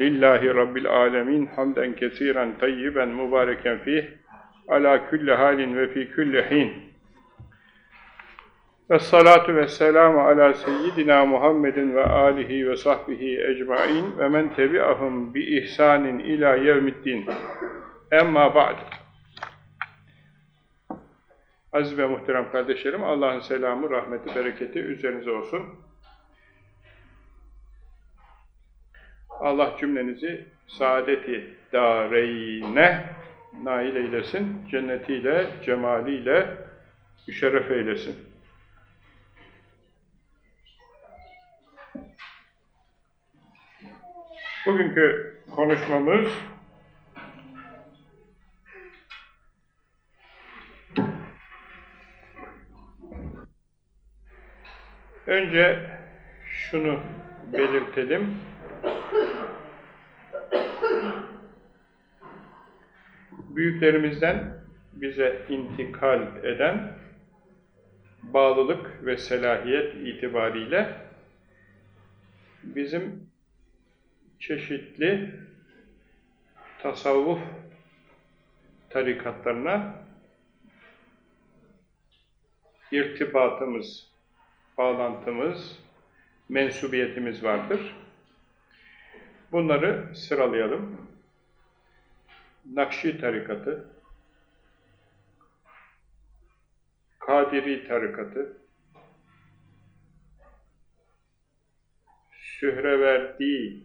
Lillahi Rabbil alemin hamden kesiren tayyiben mübareken fih ala kulli halin ve fi kulli hin. Ve salatu ve selamu ala seyyidina Muhammedin ve alihi ve sahbihi ecmain ve men tebi'ahum bi ihsanin ila yevmiddin. Emma ba'd. Aziz ve muhterem kardeşlerim, Allah'ın selamı, rahmeti, bereketi üzerinize olsun. Allah cümlenizi saadeti dareyne nail eylesin, cennetiyle, cemaliyle müşerref eylesin. Bugünkü konuşmamız önce şunu belirtelim. Büyüklerimizden bize intikal eden bağlılık ve selahiyet itibariyle bizim çeşitli tasavvuf tarikatlarına irtibatımız, bağlantımız, mensubiyetimiz vardır. Bunları sıralayalım. Nakşi tarikatı, Kadiri tarikatı, Sühreverdi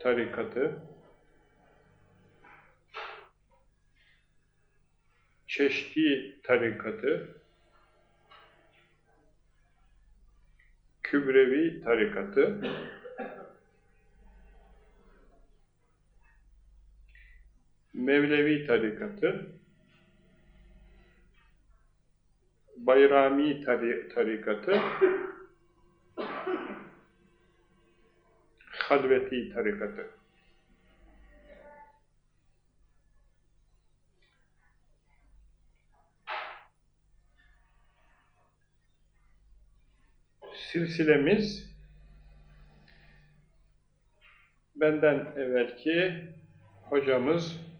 tarikatı, Çeşdi tarikatı, Kübrevi tarikatı, Mevlevi tarikatı, Bayrami tarikatı, Halveti tarikatı. Silsilemiz benden evvelki hocamız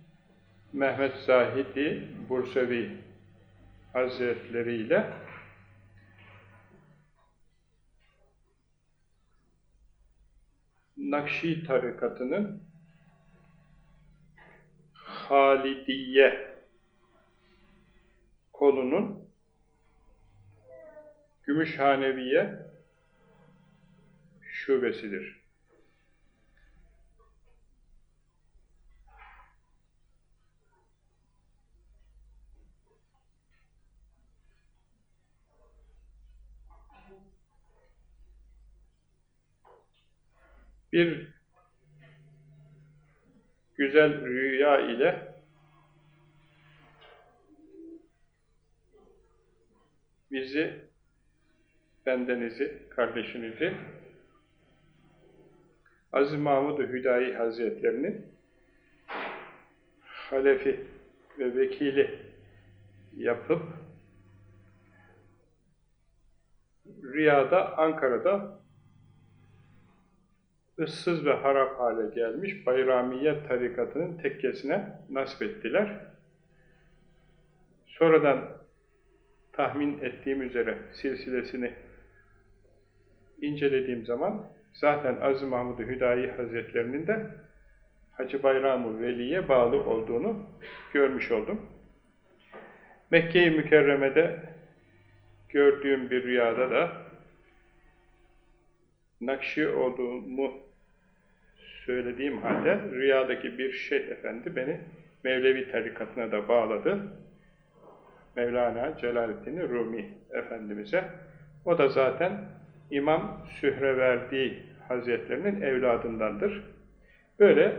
Mehmet Zahidi Bursevi Hazretleriyle Nakşi tarikatının Halidiye kolunun Gümüşhaneviye şubesidir. Bir güzel rüya ile bizi, bendenizi, kardeşinizi Aziz Mahmud-u Hüdayi Hazretlerinin halefi ve vekili yapıp rüyada Ankara'da ıssız ve harap hale gelmiş Bayramiye tarikatının tekkesine nasip ettiler. Sonradan tahmin ettiğim üzere silsilesini incelediğim zaman zaten Aziz Mahmud-u Hüdayi Hazretlerinin de Hacı Bayram-ı Veli'ye bağlı olduğunu görmüş oldum. Mekke-i Mükerreme'de gördüğüm bir rüyada da Nakşi olduğumu söylediğim halde rüyadaki bir şeyh efendi beni Mevlevi tarikatına da bağladı. Mevlana Celaleddin Rumi Efendimiz'e. O da zaten İmam Sühreverdi Hazretlerinin evladındandır. Böyle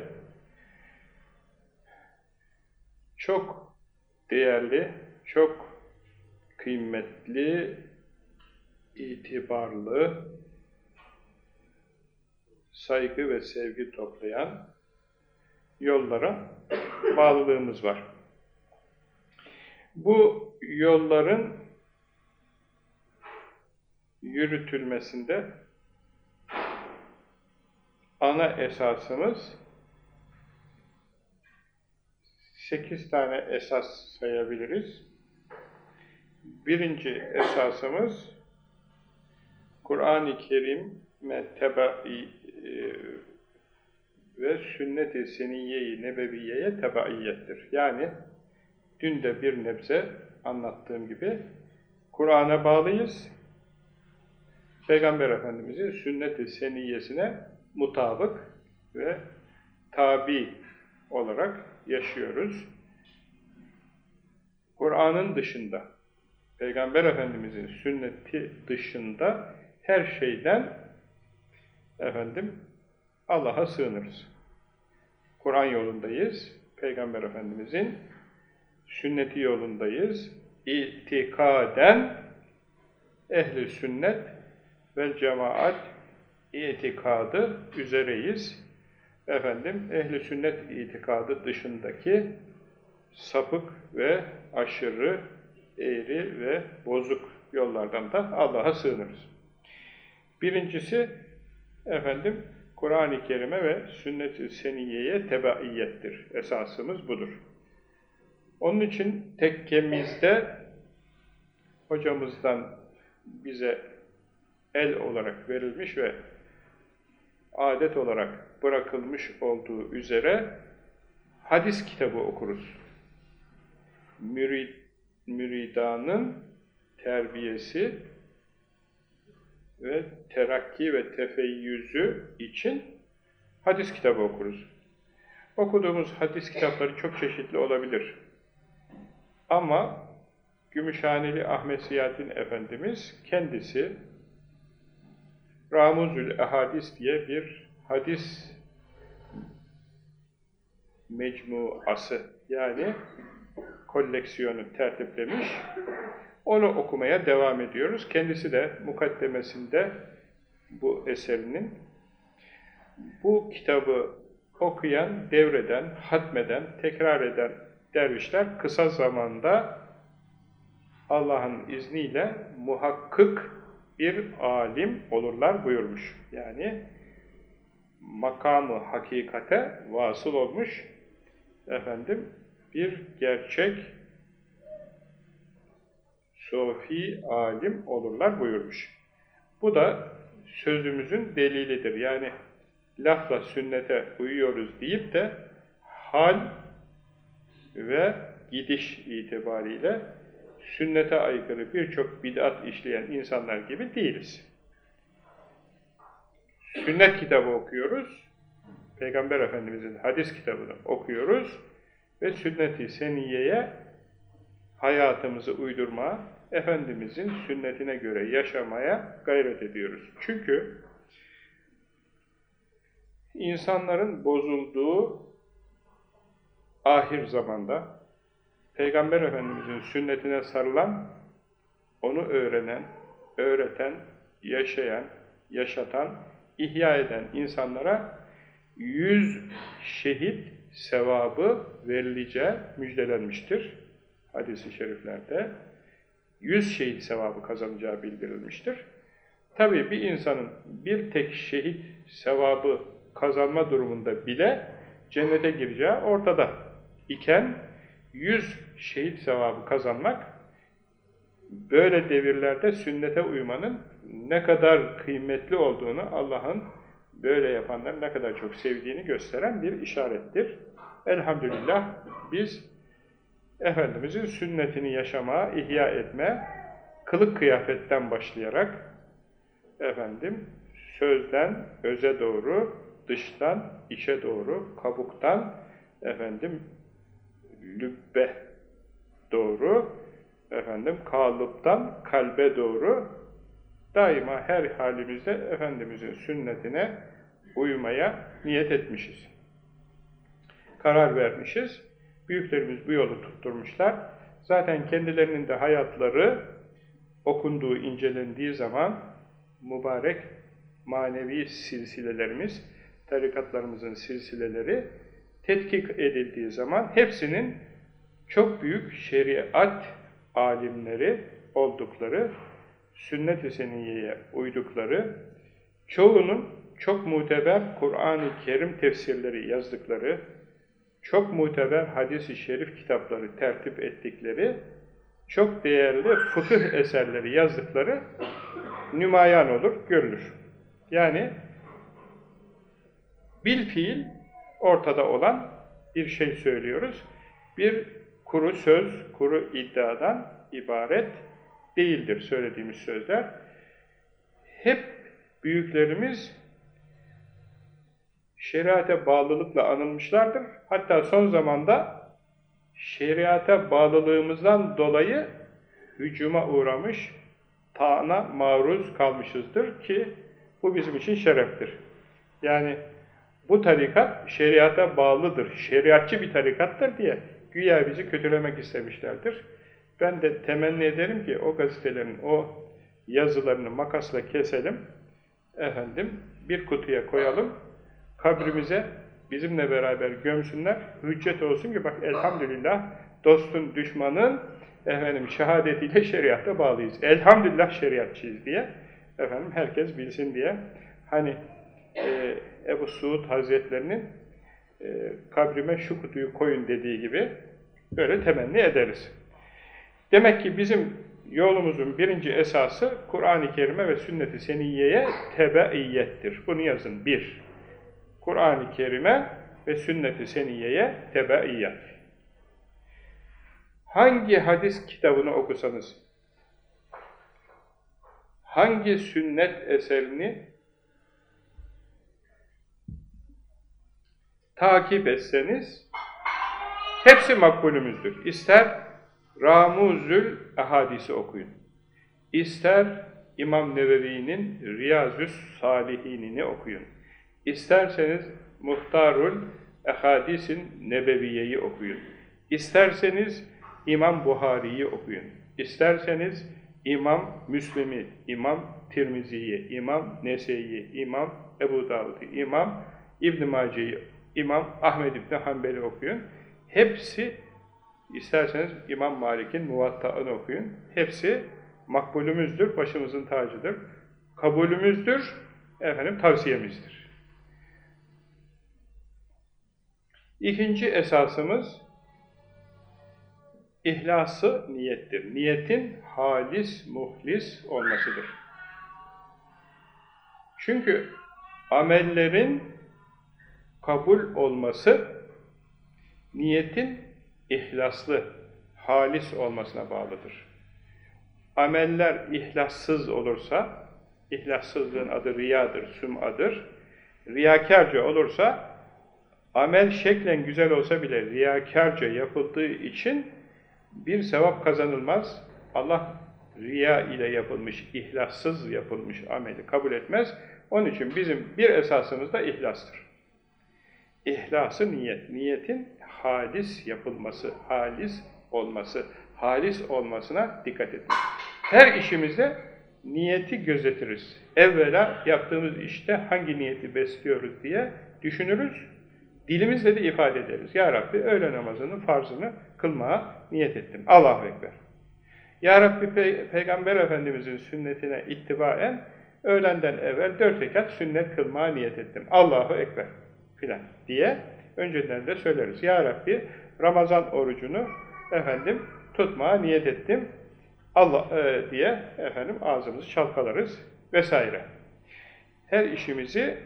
çok değerli, çok kıymetli, itibarlı, saygı ve sevgi toplayan yollara bağlılığımız var. Bu yolların yürütülmesinde ana esasımız sekiz tane esas sayabiliriz. Birinci esasımız Kur'an-ı Kerim'e tebai ve sünnet-i seniyye-i nebeviyeye tebaiyettir. Yani dün de bir nebze anlattığım gibi Kur'an'a bağlıyız. Peygamber Efendimiz'in sünnet-i seniyyesine mutabık ve tabi olarak yaşıyoruz. Kur'an'ın dışında, Peygamber Efendimiz'in sünneti dışında her şeyden efendim Allah'a sığınırız. Kur'an yolundayız. Peygamber Efendimiz'in sünneti yolundayız. İtikaden ehli sünnet ve cemaat itikadı üzereyiz. Efendim ehli sünnet itikadı dışındaki sapık ve aşırı, eğri ve bozuk yollardan da Allah'a sığınırız. Birincisi efendim Kur'an-ı Kerim'e ve sünnet-i seniyeye tebaiyettir. Esasımız budur. Onun için tekkemizde hocamızdan bize el olarak verilmiş ve adet olarak bırakılmış olduğu üzere hadis kitabı okuruz. Mürid, müridanın terbiyesi ve terakki ve tefeyyüzü için hadis kitabı okuruz. Okuduğumuz hadis kitapları çok çeşitli olabilir. Ama Gümüşhaneli Ahmet Siyahattin Efendimiz kendisi Ramuzül Ehadis diye bir hadis mecmuası yani koleksiyonu tertiplemiş. Onu okumaya devam ediyoruz. Kendisi de mukaddemesinde bu eserinin bu kitabı okuyan, devreden, hatmeden, tekrar eden dervişler kısa zamanda Allah'ın izniyle muhakkık bir alim olurlar buyurmuş. Yani makamı hakikate vasıl olmuş efendim bir gerçek sofi alim olurlar buyurmuş. Bu da sözümüzün delilidir. Yani lafla sünnete uyuyoruz deyip de hal ve gidiş itibariyle sünnete aykırı birçok bid'at işleyen insanlar gibi değiliz. Sünnet kitabı okuyoruz, Peygamber Efendimiz'in hadis kitabını okuyoruz ve sünnet-i seniyeye hayatımızı uydurma, Efendimiz'in sünnetine göre yaşamaya gayret ediyoruz. Çünkü insanların bozulduğu ahir zamanda Peygamber Efendimiz'in sünnetine sarılan, onu öğrenen, öğreten, yaşayan, yaşatan, ihya eden insanlara yüz şehit sevabı verileceği müjdelenmiştir. Hadis-i şeriflerde yüz şehit sevabı kazanacağı bildirilmiştir. Tabi bir insanın bir tek şehit sevabı kazanma durumunda bile cennete gireceği ortada iken yüz şehit sevabı kazanmak böyle devirlerde sünnete uymanın ne kadar kıymetli olduğunu Allah'ın böyle yapanların ne kadar çok sevdiğini gösteren bir işarettir. Elhamdülillah biz Efendimizin sünnetini yaşamaya, ihya etme, kılık kıyafetten başlayarak efendim sözden öze doğru, dıştan içe doğru, kabuktan efendim lübbe doğru, efendim kalıptan kalbe doğru daima her halimizde Efendimizin sünnetine uymaya niyet etmişiz. Karar vermişiz. Büyüklerimiz bu yolu tutturmuşlar. Zaten kendilerinin de hayatları okunduğu, incelendiği zaman mübarek manevi silsilelerimiz, tarikatlarımızın silsileleri tetkik edildiği zaman hepsinin çok büyük şeriat alimleri oldukları, sünnet-i seniyeye uydukları, çoğunun çok muteber Kur'an-ı Kerim tefsirleri yazdıkları, çok muteber hadis-i şerif kitapları tertip ettikleri, çok değerli fıkıh eserleri yazdıkları nümayan olur, görülür. Yani bil fiil ortada olan bir şey söylüyoruz. Bir kuru söz, kuru iddiadan ibaret değildir söylediğimiz sözler. Hep büyüklerimiz şeriate bağlılıkla anılmışlardır. Hatta son zamanda şeriate bağlılığımızdan dolayı hücuma uğramış, taana maruz kalmışızdır ki bu bizim için şereftir. Yani bu tarikat şeriata bağlıdır, şeriatçı bir tarikattır diye güya bizi kötülemek istemişlerdir. Ben de temenni ederim ki o gazetelerin o yazılarını makasla keselim, efendim bir kutuya koyalım, kabrimize bizimle beraber gömsünler, hüccet olsun ki bak elhamdülillah dostun, düşmanın efendim şehadetiyle şeriata bağlıyız. Elhamdülillah şeriatçıyız diye efendim herkes bilsin diye. Hani e, Ebu Suud Hazretlerinin e, kabrime şu kutuyu koyun dediği gibi böyle temenni ederiz. Demek ki bizim yolumuzun birinci esası Kur'an-ı Kerim'e ve sünnet-i seniyyeye tebeiyettir. Bunu yazın. Bir, Kur'an-ı Kerim'e ve sünnet-i seniyyeye tebeiyet. Hangi hadis kitabını okusanız, hangi sünnet eserini takip etseniz hepsi makbulümüzdür. İster Ramuzül Ahadisi okuyun. İster İmam Nevevi'nin Riyazüs Salihinini okuyun. İsterseniz Muhtarul Ehadisin Nebeviye'yi okuyun. İsterseniz İmam Buhari'yi okuyun. İsterseniz İmam Müslim'i, İmam Tirmizi'yi, İmam Nese'yi, İmam Ebu Davud'u, İmam İbn-i Mace'yi, İmam Ahmed İbni Hanbel'i okuyun. Hepsi, isterseniz İmam Malik'in Muvatta'ını okuyun. Hepsi makbulümüzdür, başımızın tacıdır. Kabulümüzdür, efendim tavsiyemizdir. İkinci esasımız, ihlası niyettir. Niyetin halis, muhlis olmasıdır. Çünkü amellerin kabul olması niyetin ihlaslı, halis olmasına bağlıdır. Ameller ihlassız olursa, ihlassızlığın adı riyadır, sümadır. Riyakarca olursa, amel şeklen güzel olsa bile riyakarca yapıldığı için bir sevap kazanılmaz. Allah riya ile yapılmış, ihlassız yapılmış ameli kabul etmez. Onun için bizim bir esasımız da ihlastır. İhlası niyet. Niyetin halis yapılması, halis olması, halis olmasına dikkat etmek. Her işimizde niyeti gözetiriz. Evvela yaptığımız işte hangi niyeti besliyoruz diye düşünürüz. Dilimizle de ifade ederiz. Ya Rabbi öğle namazının farzını kılmaya niyet ettim. Allahu Ekber. Ya Rabbi Pey Peygamber Efendimizin sünnetine ittibaen öğlenden evvel dört rekat sünnet kılmaya niyet ettim. Allahu Ekber filan diye önceden de söyleriz. Ya Rabbi Ramazan orucunu efendim tutmaya niyet ettim. Allah e, diye efendim ağzımızı çalkalarız vesaire. Her işimizi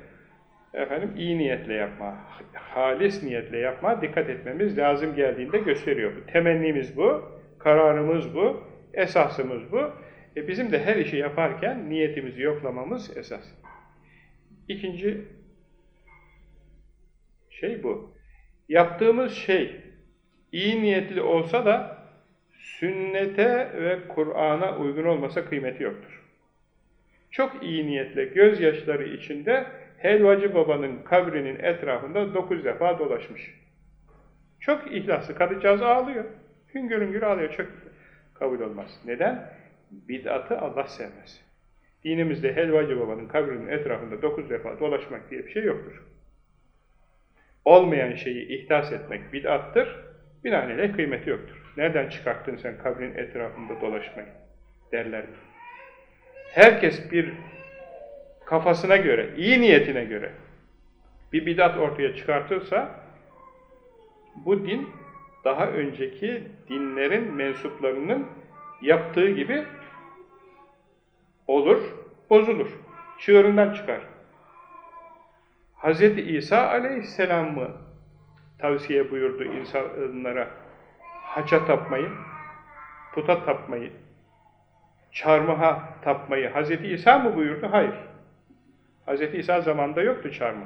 efendim iyi niyetle yapma, halis niyetle yapma dikkat etmemiz lazım geldiğinde gösteriyor. Temennimiz bu, kararımız bu, esasımız bu. E bizim de her işi yaparken niyetimizi yoklamamız esas. İkinci şey bu. Yaptığımız şey iyi niyetli olsa da sünnete ve Kur'an'a uygun olmasa kıymeti yoktur. Çok iyi niyetle gözyaşları içinde Helvacı babanın kabrinin etrafında dokuz defa dolaşmış. Çok ihlaslı. Kadıcağız ağlıyor. Hüngür hüngür ağlıyor. Çok kabul olmaz. Neden? Bid'atı Allah sevmez. Dinimizde Helvacı babanın kabrinin etrafında dokuz defa dolaşmak diye bir şey yoktur olmayan şeyi ihdas etmek bid'attır, binaenaleyh kıymeti yoktur. Nereden çıkarttın sen kabrin etrafında dolaşmayı derler. Herkes bir kafasına göre, iyi niyetine göre bir bidat ortaya çıkartırsa bu din daha önceki dinlerin mensuplarının yaptığı gibi olur, bozulur. Çığırından çıkar. Hz. İsa aleyhisselam mı tavsiye buyurdu insanlara haça tapmayı, puta tapmayı, çarmıha tapmayı Hz. İsa mı buyurdu? Hayır. Hz. İsa zamanında yoktu çarmıh.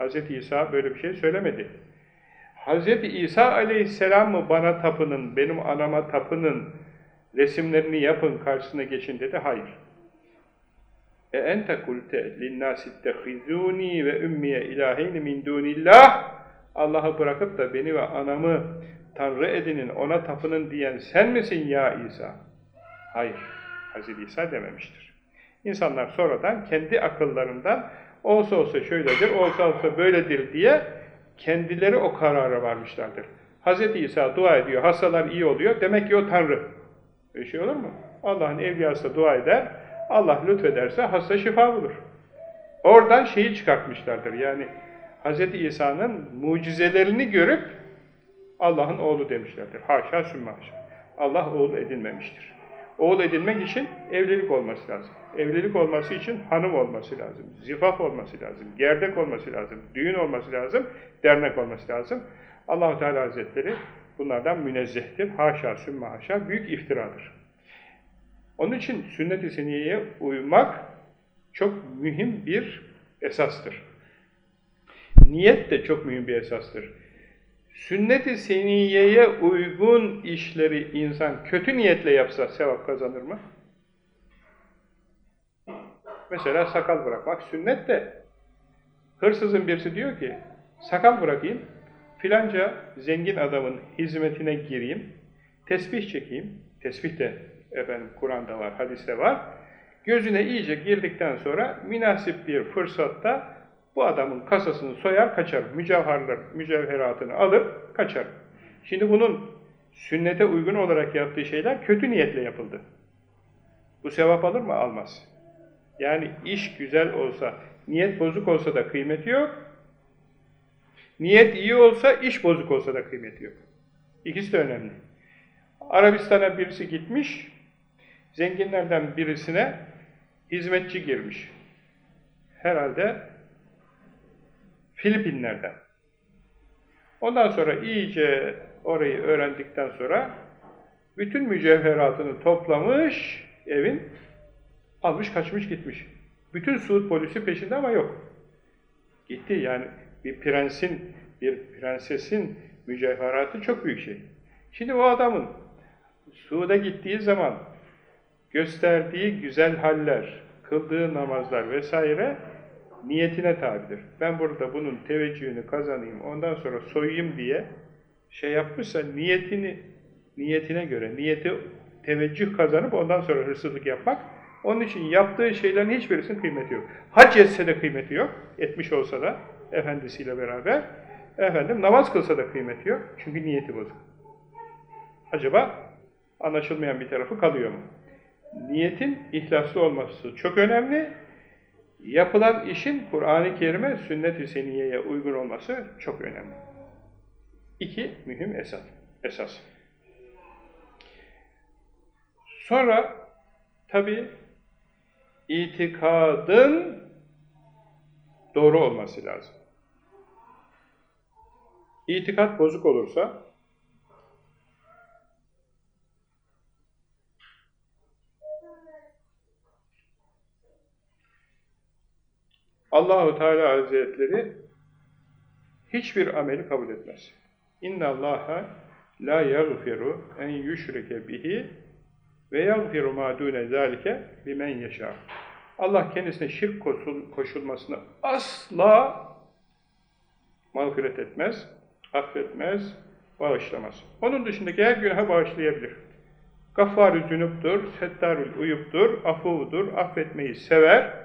Hz. İsa böyle bir şey söylemedi. Hz. İsa aleyhisselam mı bana tapının, benim anama tapının, resimlerini yapın, karşısına geçin dedi. Hayır. E ente kulte ittehizûnî ve ümmiye ilâheyni min dûnillah Allah'ı bırakıp da beni ve anamı Tanrı edinin, ona tapının diyen sen misin ya İsa? Hayır. Hazreti İsa dememiştir. İnsanlar sonradan kendi akıllarından olsa olsa şöyledir, olsa olsa böyledir diye kendileri o karara varmışlardır. Hz. İsa dua ediyor, hastalar iyi oluyor, demek ki o Tanrı. Öyle şey olur mu? Allah'ın evliyası dua eder, Allah lütfederse hasta şifa bulur. Oradan şeyi çıkartmışlardır, yani Hz. İsa'nın mucizelerini görüp Allah'ın oğlu demişlerdir. Haşa sümme haşa. Allah oğul edinmemiştir. Oğul edinmek için evlilik olması lazım. Evlilik olması için hanım olması lazım. Zifaf olması lazım. Gerdek olması lazım. Düğün olması lazım. Dernek olması lazım. Allahu Teala Hazretleri bunlardan münezzehtir. Haşa sümme haşa. Büyük iftiradır. Onun için sünnet-i seniyeye uymak çok mühim bir esastır. Niyet de çok mühim bir esastır. Sünnet-i seniyeye uygun işleri insan kötü niyetle yapsa sevap kazanır mı? Mesela sakal bırakmak sünnet de. Hırsızın birisi diyor ki sakal bırakayım, filanca zengin adamın hizmetine gireyim, tesbih çekeyim, tesbih de efendim Kur'an'da var, hadiste var, gözüne iyice girdikten sonra münasip bir fırsatta bu adamın kasasını soyar kaçar, mücevherler, mücevheratını alır kaçar. Şimdi bunun sünnete uygun olarak yaptığı şeyler kötü niyetle yapıldı. Bu sevap alır mı? Almaz. Yani iş güzel olsa, niyet bozuk olsa da kıymeti yok. Niyet iyi olsa, iş bozuk olsa da kıymeti yok. İkisi de önemli. Arabistan'a birisi gitmiş, zenginlerden birisine hizmetçi girmiş. Herhalde Filipinler'den. Ondan sonra iyice orayı öğrendikten sonra bütün mücevheratını toplamış evin, almış kaçmış gitmiş. Bütün Suud polisi peşinde ama yok. Gitti yani bir prensin, bir prensesin mücevheratı çok büyük şey. Şimdi o adamın Suud'a gittiği zaman gösterdiği güzel haller, kıldığı namazlar vesaire niyetine tabidir. Ben burada bunun teveccühünü kazanayım, ondan sonra soyayım diye şey yapmışsa niyetini niyetine göre, niyeti teveccüh kazanıp ondan sonra hırsızlık yapmak, onun için yaptığı şeylerin hiçbirisinin kıymeti yok. Hac etse de kıymeti yok, etmiş olsa da efendisiyle beraber, efendim namaz kılsa da kıymeti yok, çünkü niyeti bozuk. Acaba anlaşılmayan bir tarafı kalıyor mu? Niyetin ihlaslı olması çok önemli, Yapılan işin Kur'an-ı Kerim'e, sünnet-i seniyeye uygun olması çok önemli. İki mühim esas. esas. Sonra tabi itikadın doğru olması lazım. İtikat bozuk olursa Allahu Teala Hazretleri hiçbir ameli kabul etmez. İnna Allaha la yaghfiru en yushrike bihi ve yaghfiru ma dune zalike bimen yasha. Allah kendisine şirk koşulmasını asla mağfiret etmez, affetmez, bağışlamaz. Onun dışındaki her günaha bağışlayabilir. Gaffar-ı cünüptür, settarül uyuptur, afuvudur, affetmeyi sever,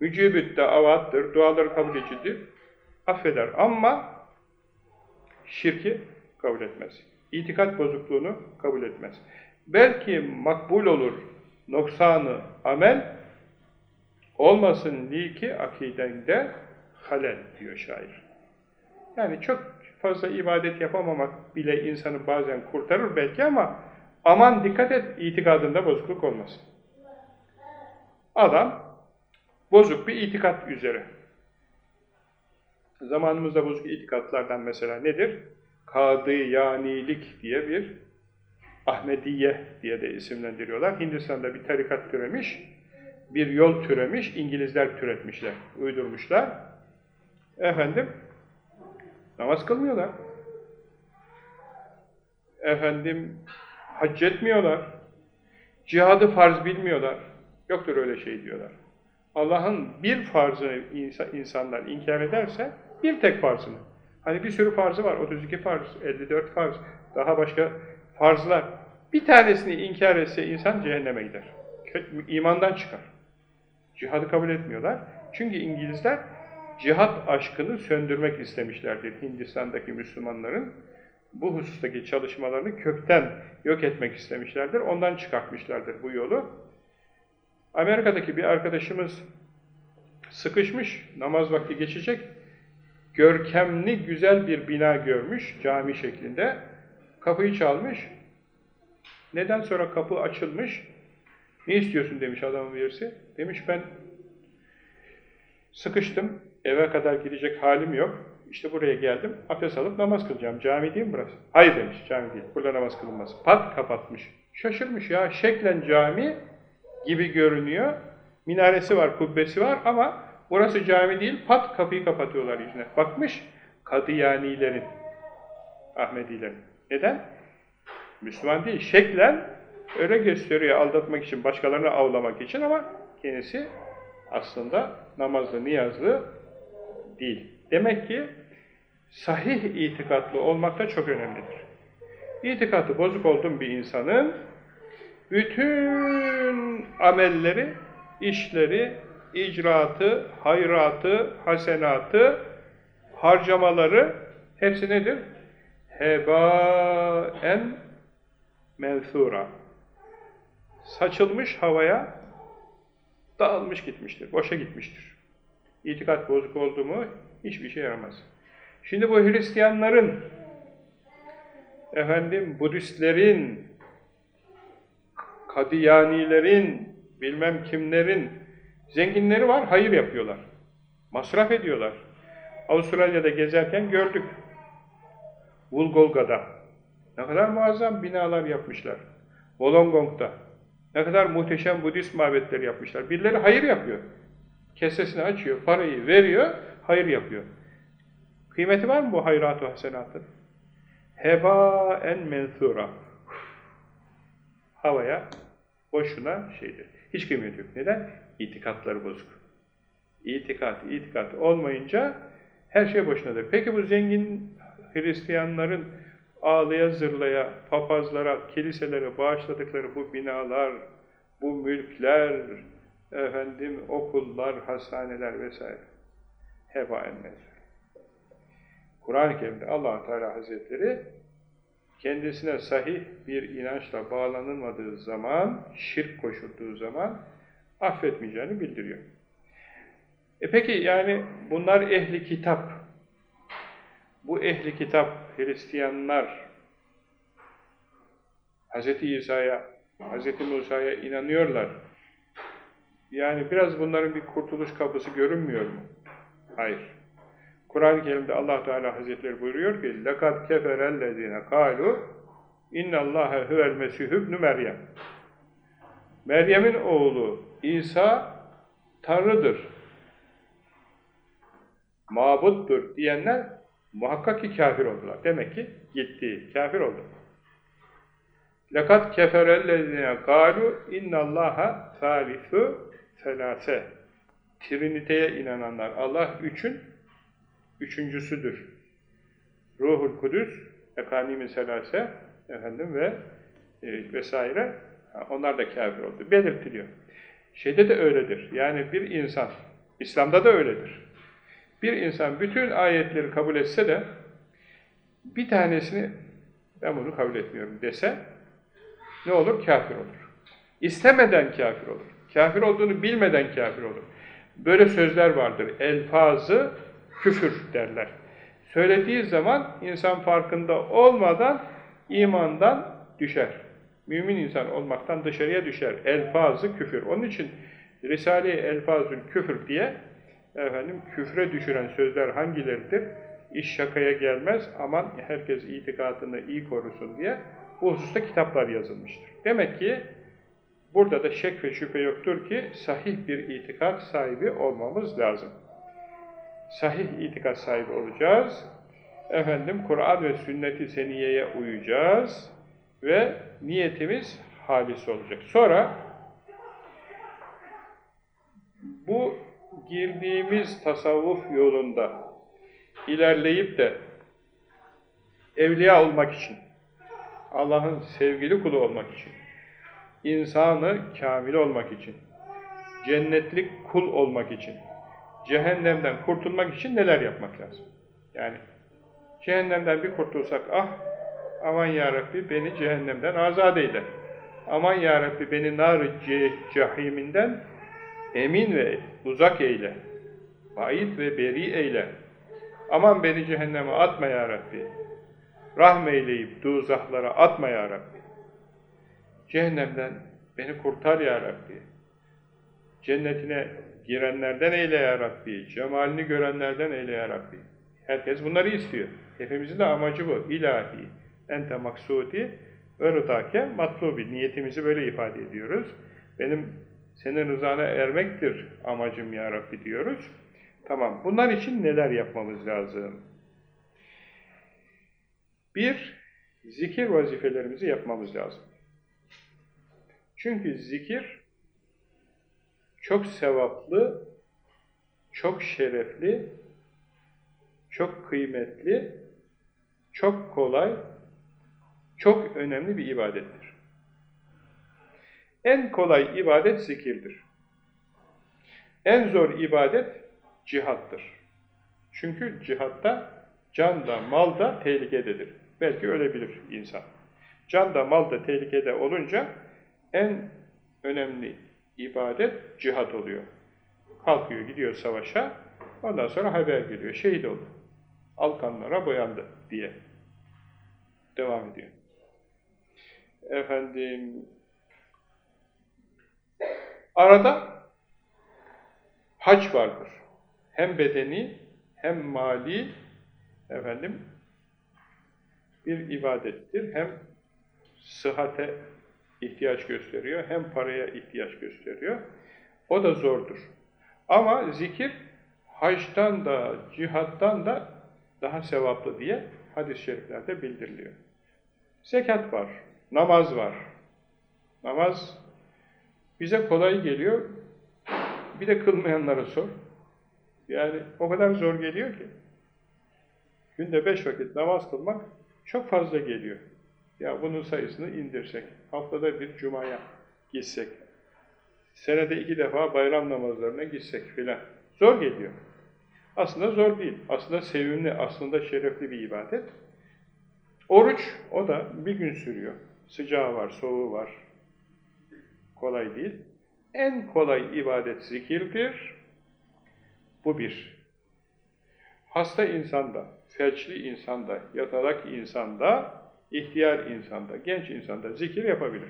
Mücibüt de avattır, duaları kabul edicidir, affeder ama şirki kabul etmez. İtikat bozukluğunu kabul etmez. Belki makbul olur noksanı amel Olmasın li ki akidende halel diyor şair. Yani çok fazla ibadet yapamamak bile insanı bazen kurtarır belki ama aman dikkat et itikadında bozukluk olmasın. Adam bozuk bir itikat üzere. Zamanımızda bozuk itikatlardan mesela nedir? Kadıyanilik diye bir Ahmediye diye de isimlendiriyorlar. Hindistan'da bir tarikat türemiş, bir yol türemiş, İngilizler türetmişler, uydurmuşlar. Efendim, namaz kılmıyorlar. Efendim, hac etmiyorlar. Cihadı farz bilmiyorlar. Yoktur öyle şey diyorlar. Allah'ın bir farzını insanlar inkar ederse, bir tek farzını. Hani bir sürü farzı var, 32 farz, 54 farz, daha başka farzlar. Bir tanesini inkar etse insan cehenneme gider. İmandan çıkar. Cihadı kabul etmiyorlar. Çünkü İngilizler cihat aşkını söndürmek istemişlerdir Hindistan'daki Müslümanların. Bu husustaki çalışmalarını kökten yok etmek istemişlerdir. Ondan çıkartmışlardır bu yolu. Amerika'daki bir arkadaşımız sıkışmış, namaz vakti geçecek, görkemli güzel bir bina görmüş, cami şeklinde. Kapıyı çalmış, neden sonra kapı açılmış, ne istiyorsun demiş adamın birisi. Demiş ben sıkıştım, eve kadar gidecek halim yok. İşte buraya geldim, abdest alıp namaz kılacağım. Cami değil mi burası? Hayır demiş, cami değil. Burada namaz kılınmaz. Pat kapatmış. Şaşırmış ya, şeklen cami gibi görünüyor. Minaresi var, kubbesi var ama burası cami değil, pat kapıyı kapatıyorlar yüzüne. Bakmış, Kadıyanilerin, Ahmedilerin. Neden? Müslüman değil, şeklen öyle gösteriyor aldatmak için, başkalarını avlamak için ama kendisi aslında namazlı, niyazlı değil. Demek ki sahih itikatlı olmak da çok önemlidir. İtikatı bozuk olduğum bir insanın bütün amelleri, işleri, icraatı, hayratı, hasenatı, harcamaları hepsi nedir? Hebaen mensura. Saçılmış havaya dağılmış gitmiştir, boşa gitmiştir. İtikat bozuk oldu mu hiçbir şey yaramaz. Şimdi bu Hristiyanların, efendim Budistlerin, Kadiyanilerin, bilmem kimlerin zenginleri var, hayır yapıyorlar. Masraf ediyorlar. Avustralya'da gezerken gördük. Vulgolga'da. Ne kadar muazzam binalar yapmışlar. Wollongong'da. Ne kadar muhteşem Budist mabetleri yapmışlar. Birileri hayır yapıyor. Kesesini açıyor, parayı veriyor, hayır yapıyor. Kıymeti var mı bu hayrat-ı hasenatın? Heba en mensura. Havaya, boşuna şeydir. Hiç kıymeti yok. Neden? İtikatları bozuk. İtikat, itikat olmayınca her şey boşunadır. Peki bu zengin Hristiyanların ağlaya zırlaya, papazlara, kiliselere bağışladıkları bu binalar, bu mülkler, efendim okullar, hastaneler vesaire heba enmez. Kur'an-ı Kerim'de allah Teala Hazretleri kendisine sahih bir inançla bağlanılmadığı zaman, şirk koşulduğu zaman affetmeyeceğini bildiriyor. E peki yani bunlar ehli kitap. Bu ehli kitap Hristiyanlar Hz. İsa'ya, Hz. Musa'ya inanıyorlar. Yani biraz bunların bir kurtuluş kapısı görünmüyor mu? Hayır. Kur'an-ı Kerim'de Allah Teala Hazretleri buyuruyor ki لَقَدْ كَفَرَ الَّذ۪ينَ قَالُوا اِنَّ اللّٰهَ هُوَ الْمَسِيهُ ibn Meryem Meryem'in oğlu İsa Tanrı'dır, mabuttur diyenler muhakkak ki kafir oldular. Demek ki gitti, kafir oldu. لَقَدْ كَفَرَ الَّذ۪ينَ قَالُوا اِنَّ اللّٰهَ ثَالِثُ selase. Triniteye inananlar. Allah üçün üçüncüsüdür. Ruhul Kudüs, Ekanimi Selase efendim ve e, vesaire onlar da kafir oldu. Belirtiliyor. Şeyde de öyledir. Yani bir insan, İslam'da da öyledir. Bir insan bütün ayetleri kabul etse de bir tanesini ben bunu kabul etmiyorum dese ne olur? Kafir olur. İstemeden kafir olur. Kafir olduğunu bilmeden kafir olur. Böyle sözler vardır. Elfazı küfür derler. Söylediği zaman insan farkında olmadan imandan düşer. Mümin insan olmaktan dışarıya düşer. Elfazı küfür. Onun için Risale-i Elfazül Küfür diye efendim küfre düşüren sözler hangileridir? İş şakaya gelmez, aman herkes itikadını iyi korusun diye bu hususta kitaplar yazılmıştır. Demek ki burada da şek ve şüphe yoktur ki sahih bir itikat sahibi olmamız lazım. Sahih itikat sahibi olacağız. Efendim Kur'an ve sünnet-i seniyeye uyacağız ve niyetimiz halis olacak. Sonra bu girdiğimiz tasavvuf yolunda ilerleyip de evliya olmak için, Allah'ın sevgili kulu olmak için, insanı kamil olmak için, cennetlik kul olmak için, cehennemden kurtulmak için neler yapmak lazım? Yani cehennemden bir kurtulsak, ah aman ya Rabbi beni cehennemden azat eyle. Aman ya Rabbi beni nar-ı cehiminden emin ve uzak eyle. Bait ve beri eyle. Aman beni cehenneme atma ya Rabbi. Rahmeyleyip duzahlara atma ya Rabbi. Cehennemden beni kurtar ya Rabbi. Cennetine girenlerden eyle ya Rabbi. Cemalini görenlerden eyle ya Rabbi. Herkes bunları istiyor. Hepimizin de amacı bu. İlahi, ente maksudi ve rıdake matlubi. Niyetimizi böyle ifade ediyoruz. Benim senin rızana ermektir amacım ya Rabbi diyoruz. Tamam. Bunlar için neler yapmamız lazım? Bir, zikir vazifelerimizi yapmamız lazım. Çünkü zikir çok sevaplı, çok şerefli, çok kıymetli, çok kolay, çok önemli bir ibadettir. En kolay ibadet zikirdir. En zor ibadet cihattır. Çünkü cihatta can da mal da tehlikededir. Belki ölebilir insan. Can da mal da tehlikede olunca en önemli ibadet cihat oluyor. Kalkıyor gidiyor savaşa ondan sonra haber geliyor. Şehit oldu. Alkanlara boyandı diye. Devam ediyor. Efendim arada hac vardır. Hem bedeni hem mali efendim bir ibadettir. Hem sıhhate ihtiyaç gösteriyor, hem paraya ihtiyaç gösteriyor. O da zordur. Ama zikir haçtan da, cihattan da daha sevaplı diye hadis-i şeriflerde bildiriliyor. Zekat var, namaz var. Namaz bize kolay geliyor, bir de kılmayanlara sor. Yani o kadar zor geliyor ki. Günde beş vakit namaz kılmak çok fazla geliyor. Ya bunun sayısını indirsek, haftada bir cumaya gitsek, senede iki defa bayram namazlarına gitsek filan. Zor geliyor. Aslında zor değil. Aslında sevimli, aslında şerefli bir ibadet. Oruç, o da bir gün sürüyor. Sıcağı var, soğuğu var. Kolay değil. En kolay ibadet zikirdir. Bu bir. Hasta insanda, felçli insanda, yatalak insanda, ihtiyar insanda, genç insanda zikir yapabilir.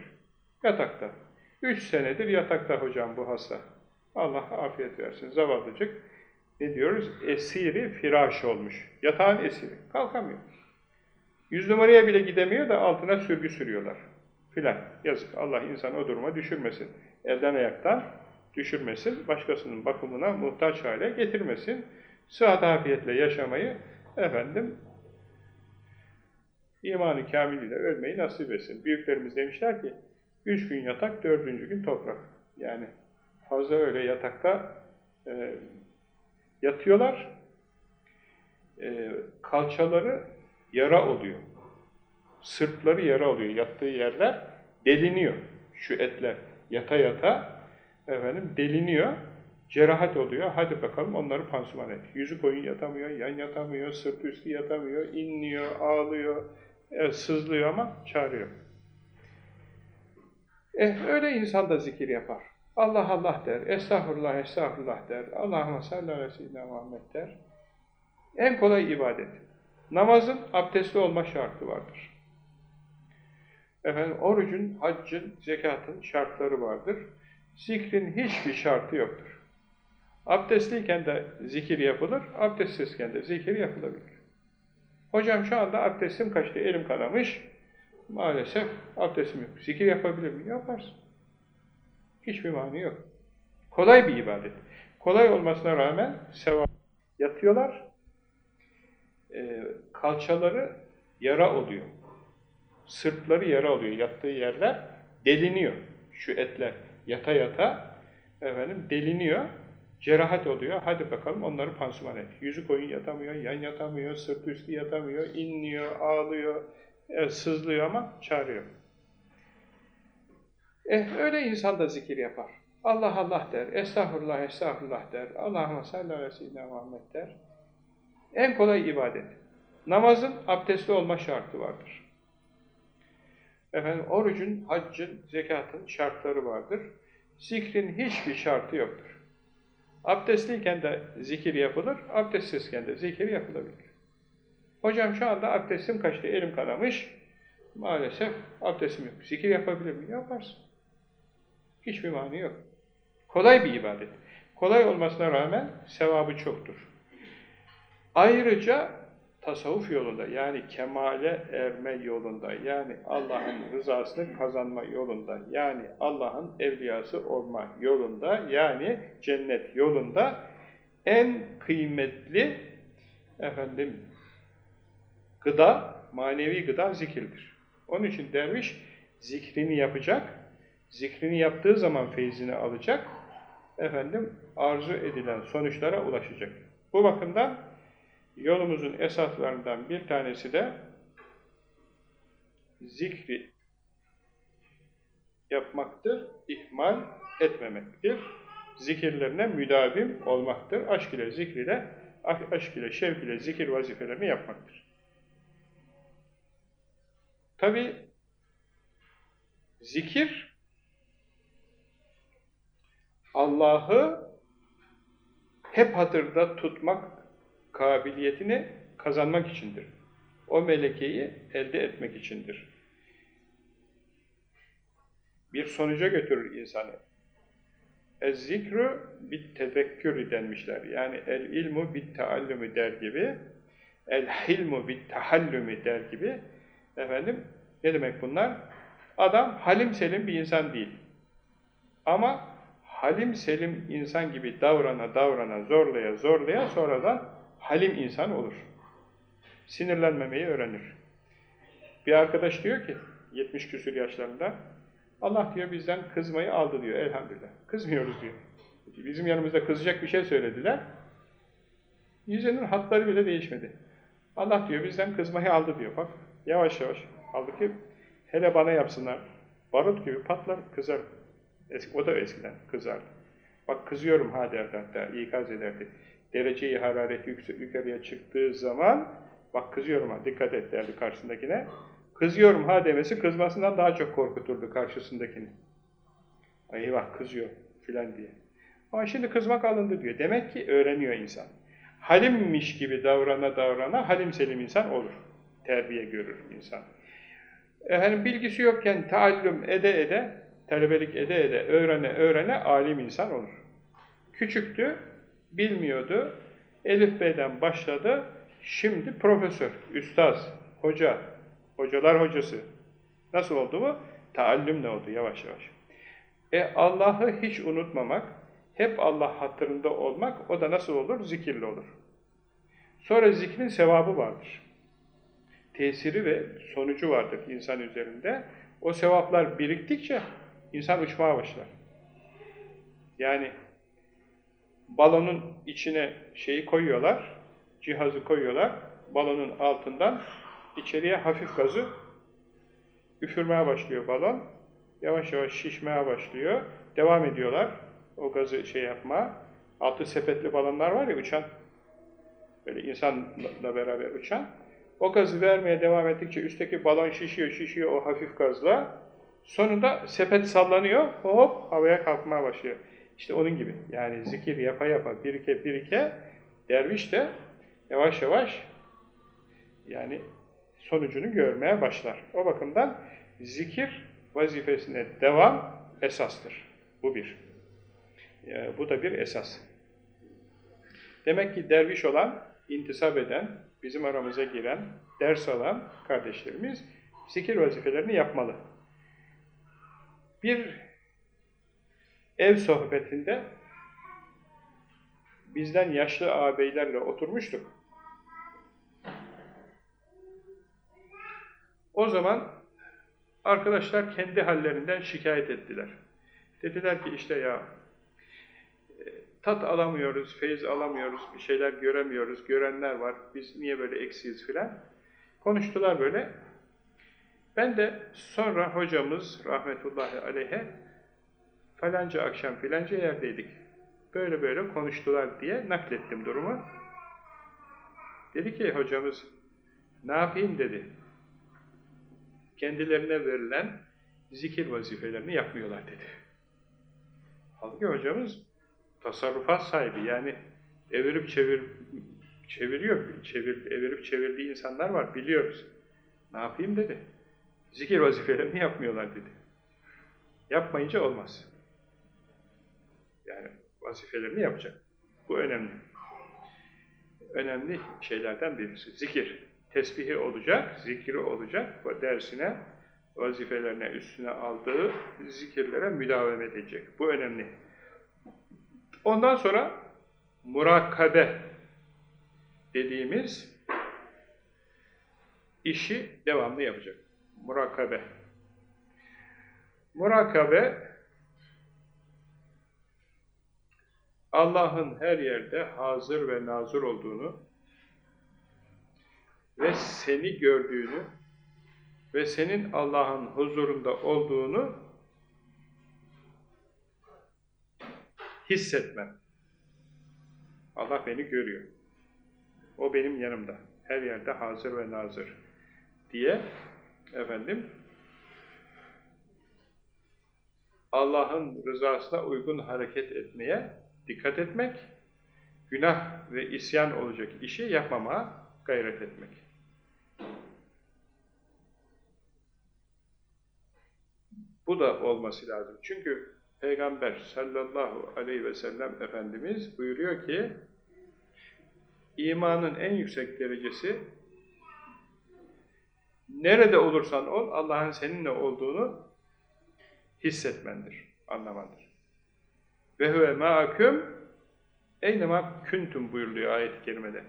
Yatakta. Üç senedir yatakta hocam bu hasta. Allah afiyet versin. Zavallıcık ne diyoruz? Esiri firaş olmuş. Yatağın esiri. Kalkamıyor. Yüz numaraya bile gidemiyor da altına sürgü sürüyorlar. Filan. Yazık. Allah insan o duruma düşürmesin. Elden ayaktan düşürmesin. Başkasının bakımına muhtaç hale getirmesin. Sıhhat afiyetle yaşamayı efendim imanı kamiliyle ölmeyi nasip etsin. Büyüklerimiz demişler ki üç gün yatak, dördüncü gün toprak. Yani fazla öyle yatakta e, yatıyorlar. E, kalçaları yara oluyor. Sırtları yara oluyor. Yattığı yerler deliniyor. Şu etler yata yata efendim deliniyor. Cerahat oluyor. Hadi bakalım onları pansuman et. Yüzü koyun yatamıyor, yan yatamıyor, sırt üstü yatamıyor, inliyor, ağlıyor, sızlıyor ama çağırıyor. Eh, öyle insan da zikir yapar. Allah Allah der, estağfurullah, estağfurullah der, Allahümme salli ala seyyidina Muhammed der. En kolay ibadet. Namazın abdestli olma şartı vardır. Efendim, orucun, haccın, zekatın şartları vardır. Zikrin hiçbir şartı yoktur. Abdestliyken de zikir yapılır, abdestsizken de zikir yapılabilir. Hocam şu anda abdestim kaçtı, elim kanamış, maalesef abdestim yok. Zikir yapabilir miyim? Yaparsın. Hiçbir mani yok. Kolay bir ibadet. Kolay olmasına rağmen sevap yatıyorlar. E, kalçaları yara oluyor. Sırtları yara oluyor. Yattığı yerler deliniyor. Şu etler yata yata efendim deliniyor. Cerahat oluyor. Hadi bakalım onları pansuman et. Yüzü koyun yatamıyor, yan yatamıyor, sırt üstü yatamıyor, inliyor, ağlıyor, e, sızlıyor ama çağırıyor. Eh öyle insan da zikir yapar. Allah Allah der, estağfurullah, estağfurullah der, Allahümme salli ala seyyidina Muhammed der. En kolay ibadet. Namazın abdestli olma şartı vardır. Efendim, orucun, haccın, zekatın şartları vardır. Zikrin hiçbir şartı yoktur. Abdestliyken de zikir yapılır, abdestsizken de zikir yapılabilir. Hocam şu anda abdestim kaçtı, elim kanamış, maalesef abdestim yok. Zikir yapabilir miyim? Yaparsın. Hiçbir mani yok. Kolay bir ibadet. Kolay olmasına rağmen sevabı çoktur. Ayrıca tasavvuf yolunda yani kemale erme yolunda yani Allah'ın rızasını kazanma yolunda yani Allah'ın evliyası olma yolunda yani cennet yolunda en kıymetli efendim gıda, manevi gıda zikirdir. Onun için derviş zikrini yapacak, zikrini yaptığı zaman feyzini alacak, efendim arzu edilen sonuçlara ulaşacak. Bu bakımdan yolumuzun esaslarından bir tanesi de zikri yapmaktır, ihmal etmemektir. Zikirlerine müdavim olmaktır. Aşk ile zikr ile, aşk ile şevk ile zikir vazifelerini yapmaktır. Tabi zikir Allah'ı hep hatırda tutmak kabiliyetini kazanmak içindir. O melekeyi elde etmek içindir. Bir sonuca götürür insanı. Ez-zikru bit tefekkürü denmişler. Yani el ilmu bit taallümü der gibi, el hilmu bit tahallümü der gibi. Efendim, ne demek bunlar? Adam halim selim bir insan değil. Ama halim selim insan gibi davrana davrana zorlaya zorlaya sonradan halim insan olur. Sinirlenmemeyi öğrenir. Bir arkadaş diyor ki 70 küsur yaşlarında Allah diyor bizden kızmayı aldı diyor elhamdülillah. Kızmıyoruz diyor. Bizim yanımızda kızacak bir şey söylediler. Yüzünün hatları bile değişmedi. Allah diyor bizden kızmayı aldı diyor. Bak yavaş yavaş. Halbuki hele bana yapsınlar. Barut gibi patlar kızar. Eski, o da eskiden kızardı. Bak kızıyorum ha derdi hatta ikaz ederdi. Dereceyi harareti yukarıya çıktığı zaman bak kızıyorum ha dikkat et derdi karşısındakine. Kızıyorum ha demesi kızmasından daha çok korkuturdu karşısındakini. Ay bak kızıyor filan diye. Ama şimdi kızmak alındı diyor. Demek ki öğreniyor insan. Halimmiş gibi davrana davrana halim selim insan olur. Terbiye görür insan. Efendim bilgisi yokken taallüm ede ede, talebelik ede ede, öğrene öğrene alim insan olur. Küçüktü, bilmiyordu. Elif Bey'den başladı. Şimdi profesör, üstaz, hoca, hocalar hocası. Nasıl oldu bu? Taallümle oldu yavaş yavaş. E Allah'ı hiç unutmamak, hep Allah hatırında olmak, o da nasıl olur? Zikirli olur. Sonra zikrin sevabı vardır. Tesiri ve sonucu vardır insan üzerinde. O sevaplar biriktikçe insan uçmaya başlar. Yani balonun içine şeyi koyuyorlar, cihazı koyuyorlar, balonun altından içeriye hafif gazı üfürmeye başlıyor balon. Yavaş yavaş şişmeye başlıyor. Devam ediyorlar o gazı şey yapma. Altı sepetli balonlar var ya uçan, böyle insanla beraber uçan. O gazı vermeye devam ettikçe üstteki balon şişiyor, şişiyor o hafif gazla. Sonunda sepet sallanıyor, hop havaya kalkmaya başlıyor. İşte onun gibi. Yani zikir yapa yapa, birike birike, derviş de yavaş yavaş yani sonucunu görmeye başlar. O bakımdan zikir vazifesine devam esastır. Bu bir. Yani bu da bir esas. Demek ki derviş olan, intisap eden, bizim aramıza giren, ders alan kardeşlerimiz zikir vazifelerini yapmalı. Bir ev sohbetinde bizden yaşlı ağabeylerle oturmuştuk. O zaman arkadaşlar kendi hallerinden şikayet ettiler. Dediler ki işte ya e, tat alamıyoruz, feyiz alamıyoruz, bir şeyler göremiyoruz, görenler var, biz niye böyle eksiyiz filan. Konuştular böyle. Ben de sonra hocamız rahmetullahi aleyhe falanca akşam filanca yerdeydik. Böyle böyle konuştular diye naklettim durumu. Dedi ki hocamız ne yapayım dedi. Kendilerine verilen zikir vazifelerini yapmıyorlar dedi. Halbuki hocamız tasarrufat sahibi yani evirip çevir çeviriyor, çevir, evirip çevirdiği insanlar var biliyoruz. Ne yapayım dedi. Zikir vazifelerini yapmıyorlar dedi. Yapmayınca olmaz. Yani vazifelerini yapacak. Bu önemli. Önemli şeylerden birisi. Zikir. Tesbihi olacak, zikri olacak. Dersine, vazifelerine üstüne aldığı zikirlere müdavim edecek. Bu önemli. Ondan sonra murakabe dediğimiz işi devamlı yapacak. Murakabe. Murakabe Allah'ın her yerde hazır ve nazır olduğunu ve seni gördüğünü ve senin Allah'ın huzurunda olduğunu hissetmem. Allah beni görüyor. O benim yanımda. Her yerde hazır ve nazır diye efendim Allah'ın rızasına uygun hareket etmeye dikkat etmek, günah ve isyan olacak işi yapmamaya gayret etmek. Bu da olması lazım. Çünkü Peygamber sallallahu aleyhi ve sellem Efendimiz buyuruyor ki imanın en yüksek derecesi nerede olursan ol Allah'ın seninle olduğunu hissetmendir, anlamandır. Ve huve ma'aküm eynema küntüm buyuruluyor ayet-i kerimede.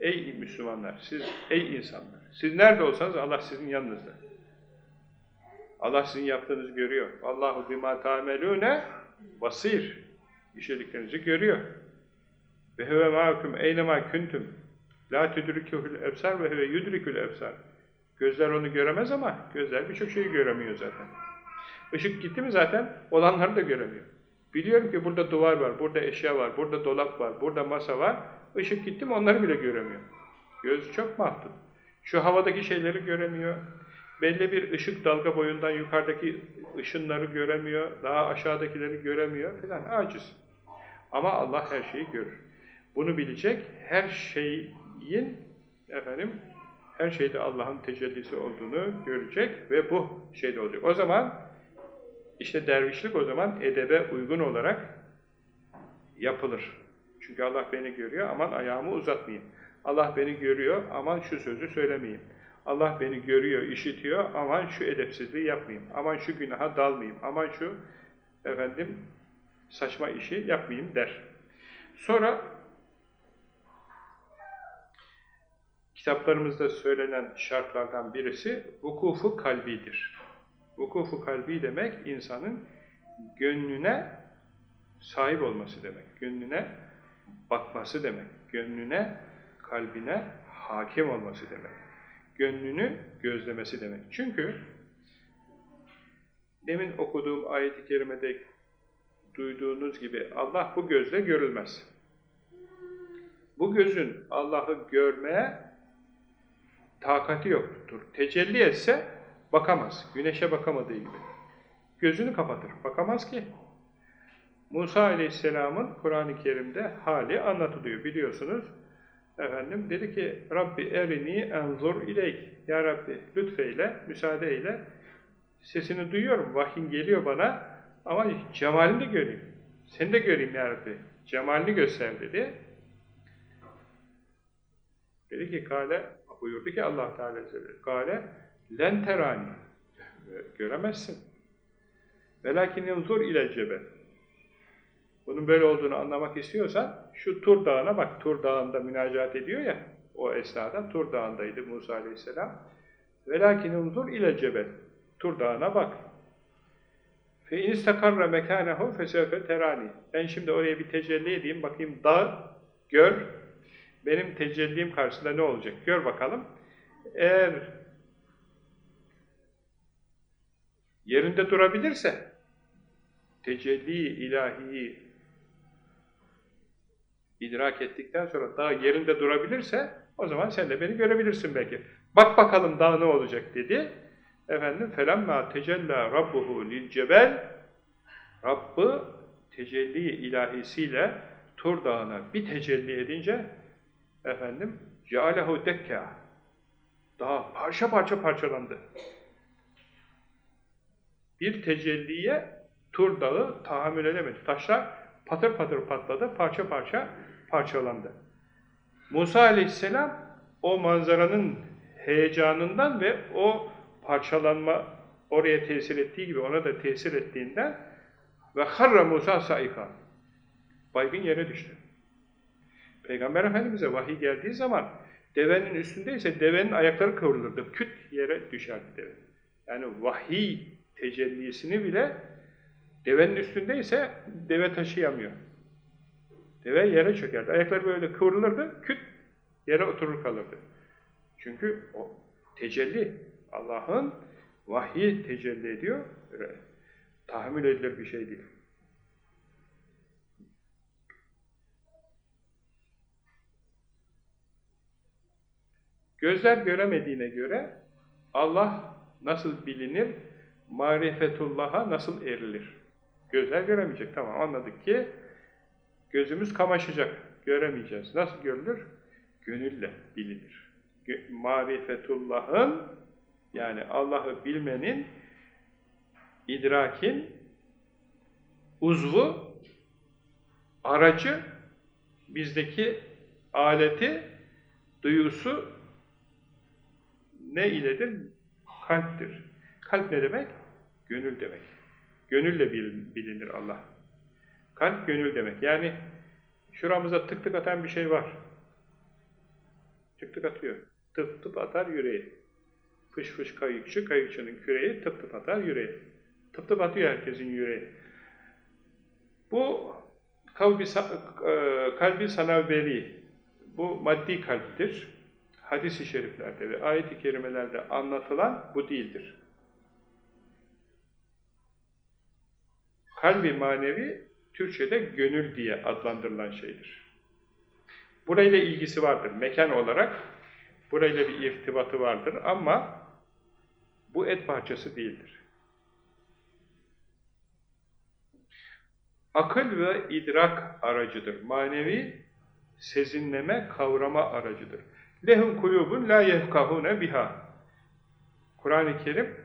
Ey Müslümanlar, siz, ey insanlar, siz nerede olsanız Allah sizin yanınızda. Allah sizin yaptığınızı görüyor. Allahu bima ta'melune basir. İşlediklerinizi görüyor. Ve huve ma'akum eynema kuntum. La tudrikuhul ebsar ve huve yudrikul ebsar. Gözler onu göremez ama gözler birçok şeyi göremiyor zaten. Işık gitti mi zaten olanları da göremiyor. Biliyorum ki burada duvar var, burada eşya var, burada dolap var, burada masa var. Işık gitti mi onları bile göremiyor. Göz çok mahdut. Şu havadaki şeyleri göremiyor. Belli bir ışık dalga boyundan yukarıdaki ışınları göremiyor. Daha aşağıdakileri göremiyor filan. Aciz. Ama Allah her şeyi görür. Bunu bilecek, her şeyin efendim her şeyde Allah'ın tecellisi olduğunu görecek ve bu şeyde olacak. O zaman işte dervişlik o zaman edebe uygun olarak yapılır. Çünkü Allah beni görüyor, aman ayağımı uzatmayayım. Allah beni görüyor, aman şu sözü söylemeyeyim. Allah beni görüyor, işitiyor, aman şu edepsizliği yapmayayım, aman şu günaha dalmayayım, aman şu efendim saçma işi yapmayayım der. Sonra kitaplarımızda söylenen şartlardan birisi vukufu kalbidir. Vukufu kalbi demek insanın gönlüne sahip olması demek. Gönlüne bakması demek. Gönlüne, kalbine hakim olması demek. Gönlünü gözlemesi demek. Çünkü demin okuduğum ayet-i kerimede duyduğunuz gibi Allah bu gözle görülmez. Bu gözün Allah'ı görmeye takati yoktur. Tecelli etse bakamaz. Güneşe bakamadığı gibi. Gözünü kapatır. Bakamaz ki. Musa Aleyhisselam'ın Kur'an-ı Kerim'de hali anlatılıyor biliyorsunuz. Efendim dedi ki Rabbi erini enzur ileyk. Ya Rabbi lütfeyle, müsaade eyle. Sesini duyuyorum, vahyin geliyor bana ama cemalini göreyim. Seni de göreyim ya Rabbi. Cemalini göster dedi. Dedi ki kale buyurdu ki Allah Teala kale len terani göremezsin. Velakin yanzur ile cebel. Bunun böyle olduğunu anlamak istiyorsan şu Tur Dağı'na bak. Tur Dağı'nda münacat ediyor ya o esnada Tur Dağı'ndaydı Musa Aleyhisselam. Velakin yanzur ile cebel. Tur Dağı'na bak. Fe instakarra mekanehu fesevfe terani. Ben şimdi oraya bir tecelli edeyim bakayım dağ gör. Benim tecellim karşısında ne olacak? Gör bakalım. Eğer yerinde durabilirse tecelli ilahiyi idrak ettikten sonra dağ yerinde durabilirse o zaman sen de beni görebilirsin belki. Bak bakalım dağ ne olacak dedi. Efendim felemma tecella rabbuhu lil cebel Rabbı tecelli ilahisiyle Tur Dağı'na bir tecelli edince efendim cealehu dekka dağ parça parça parçalandı. Bir tecelliye Tur Dağı tahammül edemedi. Taşlar patır patır patladı, parça parça parçalandı. Musa aleyhisselam o manzaranın heyecanından ve o parçalanma oraya tesir ettiği gibi ona da tesir ettiğinden ve harra Musa saika baygın yere düştü. Peygamber Efendimiz'e vahiy geldiği zaman devenin üstündeyse devenin ayakları kıvrılırdı. Küt yere düşerdi deve. Yani vahiy tecellisini bile devenin üstündeyse deve taşıyamıyor. Deve yere çökerdi. Ayakları böyle kıvrılırdı. Küt yere oturur kalırdı. Çünkü o tecelli Allah'ın vahyi tecelli ediyor. Böyle tahammül edilir bir şey değil. Gözler göremediğine göre Allah nasıl bilinir, marifetullah'a nasıl erilir? Gözler göremeyecek. Tamam anladık ki gözümüz kamaşacak. Göremeyeceğiz. Nasıl görülür? Gönülle bilinir. Marifetullah'ın yani Allah'ı bilmenin idrakin uzvu aracı bizdeki aleti duyusu ne iledir? Kalptir. Kalp ne demek? Gönül demek. Gönülle bilinir Allah. Kalp gönül demek. Yani şuramıza tık tık atan bir şey var. Tık tık atıyor. Tıp tıp atar yüreği. Fış fış kayıkçı, kayıkçının küreği tıp tıp atar yüreği. Tıp tıp atıyor herkesin yüreği. Bu kalbi, e, kalbi sanavberi, bu maddi kalptir. Hadis-i şeriflerde ve ayet-i kerimelerde anlatılan bu değildir. Kalbi manevi, Türkçe'de gönül diye adlandırılan şeydir. Burayla ilgisi vardır. Mekan olarak burayla bir irtibatı vardır ama bu et parçası değildir. Akıl ve idrak aracıdır. Manevi sezinleme, kavrama aracıdır. Lehum kulubun la yefkahune biha. Kur'an-ı Kerim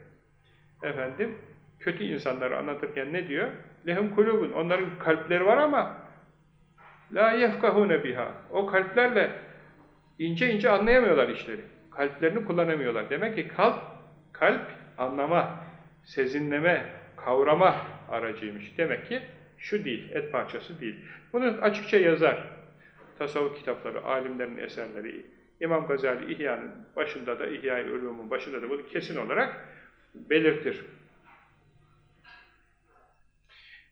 efendim kötü insanları anlatırken ne diyor? Lehum kulubun. Onların kalpleri var ama la yefkahune biha. O kalplerle ince ince anlayamıyorlar işleri. Kalplerini kullanamıyorlar. Demek ki kalp kalp anlama, sezinleme, kavrama aracıymış. Demek ki şu değil, et parçası değil. Bunu açıkça yazar. Tasavvuf kitapları, alimlerin eserleri, İmam Gazali İhya'nın başında da, İhya-i başında da bunu kesin olarak belirtir.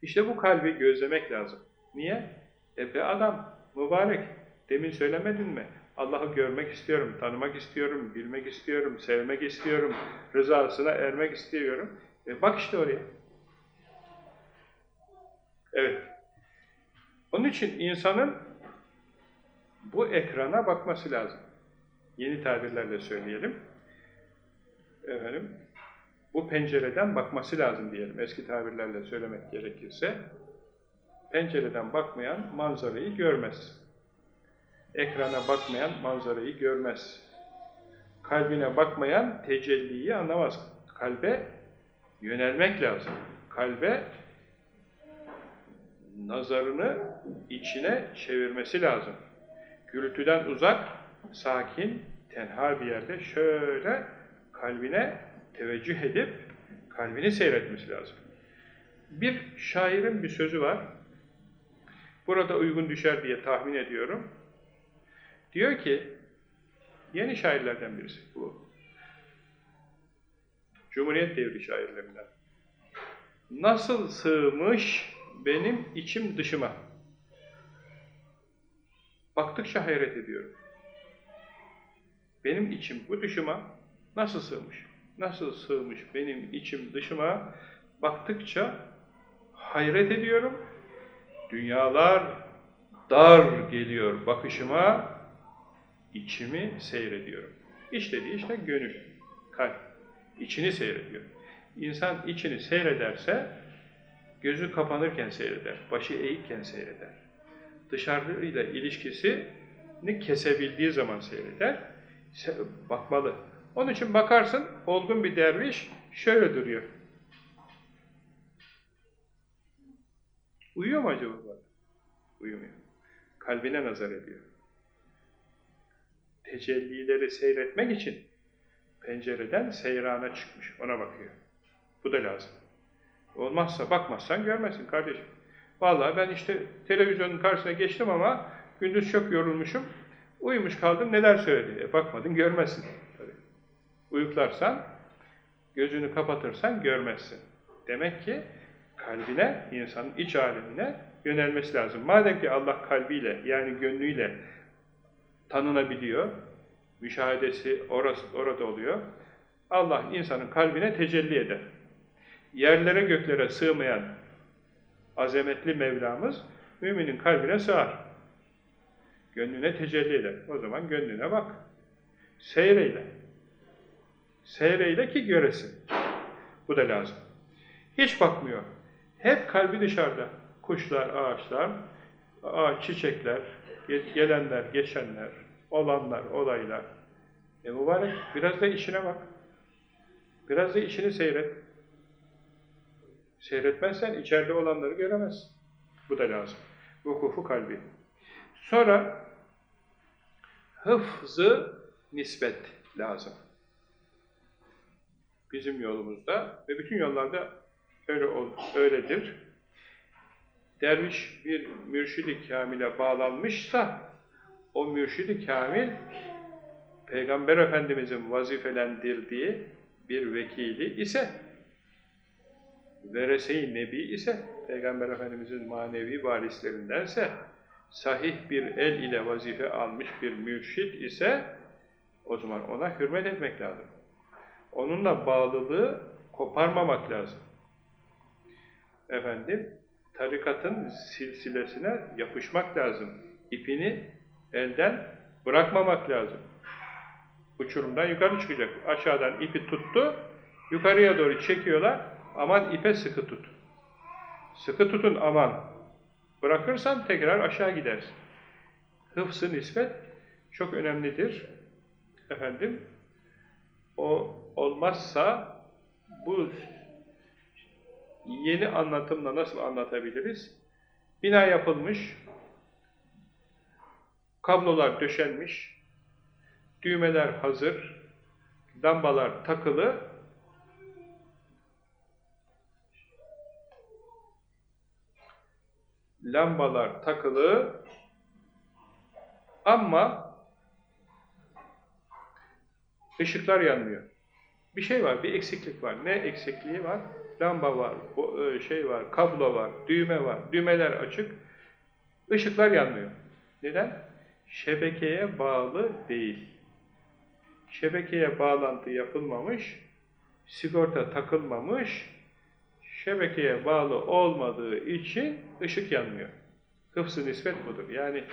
İşte bu kalbi gözlemek lazım. Niye? E be adam, mübarek, demin söylemedin mi? Allah'ı görmek istiyorum, tanımak istiyorum, bilmek istiyorum, sevmek istiyorum, rızasına ermek istiyorum. E bak işte oraya. Evet. Onun için insanın bu ekrana bakması lazım. Yeni tabirlerle söyleyelim. Efendim, bu pencereden bakması lazım diyelim. Eski tabirlerle söylemek gerekirse. Pencereden bakmayan manzarayı görmez. Ekrana bakmayan manzarayı görmez. Kalbine bakmayan tecelliyi anlamaz. Kalbe yönelmek lazım. Kalbe nazarını içine çevirmesi lazım. Gürültüden uzak, sakin, tenha bir yerde şöyle kalbine teveccüh edip kalbini seyretmesi lazım. Bir şairin bir sözü var. Burada uygun düşer diye tahmin ediyorum. Diyor ki, yeni şairlerden birisi bu. Cumhuriyet devri şairlerinden. Nasıl sığmış benim içim dışıma. Baktıkça hayret ediyorum. Benim içim bu dışıma nasıl sığmış? Nasıl sığmış benim içim dışıma? Baktıkça hayret ediyorum. Dünyalar dar geliyor bakışıma, içimi seyrediyorum. İç dediği işte gönül, kalp. İçini seyrediyor. İnsan içini seyrederse, gözü kapanırken seyreder, başı eğikken seyreder. Dışarıyla ilişkisini kesebildiği zaman seyreder, bakmalı. Onun için bakarsın, olgun bir derviş şöyle duruyor. Uyuyor mu acaba? Uyumuyor. Kalbine nazar ediyor. Tecellileri seyretmek için pencereden seyrana çıkmış, ona bakıyor. Bu da lazım. Olmazsa bakmazsan görmezsin kardeşim. Vallahi ben işte televizyonun karşısına geçtim ama gündüz çok yorulmuşum. Uyumuş kaldım neler söyledi. E bakmadın görmezsin. Uyuklarsan, gözünü kapatırsan görmezsin. Demek ki kalbine, insanın iç alemine yönelmesi lazım. Madem ki Allah kalbiyle yani gönlüyle tanınabiliyor, müşahedesi orası, orada oluyor. Allah insanın kalbine tecelli eder. Yerlere göklere sığmayan azametli Mevlamız müminin kalbine sığar. Gönlüne tecelli eder. O zaman gönlüne bak. Seyreyle. Seyreyle ki göresin. Bu da lazım. Hiç bakmıyor. Hep kalbi dışarıda. Kuşlar, ağaçlar, ağaç, çiçekler, gelenler, geçenler, olanlar, olaylar. E mübarek biraz da işine bak. Biraz da işini seyret. Seyretmezsen içeride olanları göremezsin. Bu da lazım. Vukufu kalbi. Sonra hıfzı nispet lazım. Bizim yolumuzda ve bütün yollarda öyle öyledir. Derviş bir mürşidi kamile bağlanmışsa o mürşidi kamil Peygamber Efendimizin vazifelendirdiği bir vekili ise verese-i nebi ise Peygamber Efendimizin manevi varislerindense sahih bir el ile vazife almış bir mürşid ise o zaman ona hürmet etmek lazım. Onunla bağlılığı koparmamak lazım. Efendim, tarikatın silsilesine yapışmak lazım. İpini elden bırakmamak lazım. Uçurumdan yukarı çıkacak. Aşağıdan ipi tuttu, yukarıya doğru çekiyorlar. Aman ipe sıkı tut. Sıkı tutun aman. Bırakırsan tekrar aşağı gidersin. Hıfzı nispet çok önemlidir. Efendim, o olmazsa bu yeni anlatımla nasıl anlatabiliriz? Bina yapılmış, kablolar döşenmiş, düğmeler hazır, lambalar takılı, lambalar takılı ama ışıklar yanmıyor. Bir şey var, bir eksiklik var. Ne eksikliği var? Lamba var, e, şey var, kablo var, düğme var. Düğmeler açık, ışıklar yanmıyor. Neden? Şebekeye bağlı değil. Şebekeye bağlantı yapılmamış, sigorta takılmamış, şebekeye bağlı olmadığı için ışık yanmıyor. Hıfzı nispet budur. Yani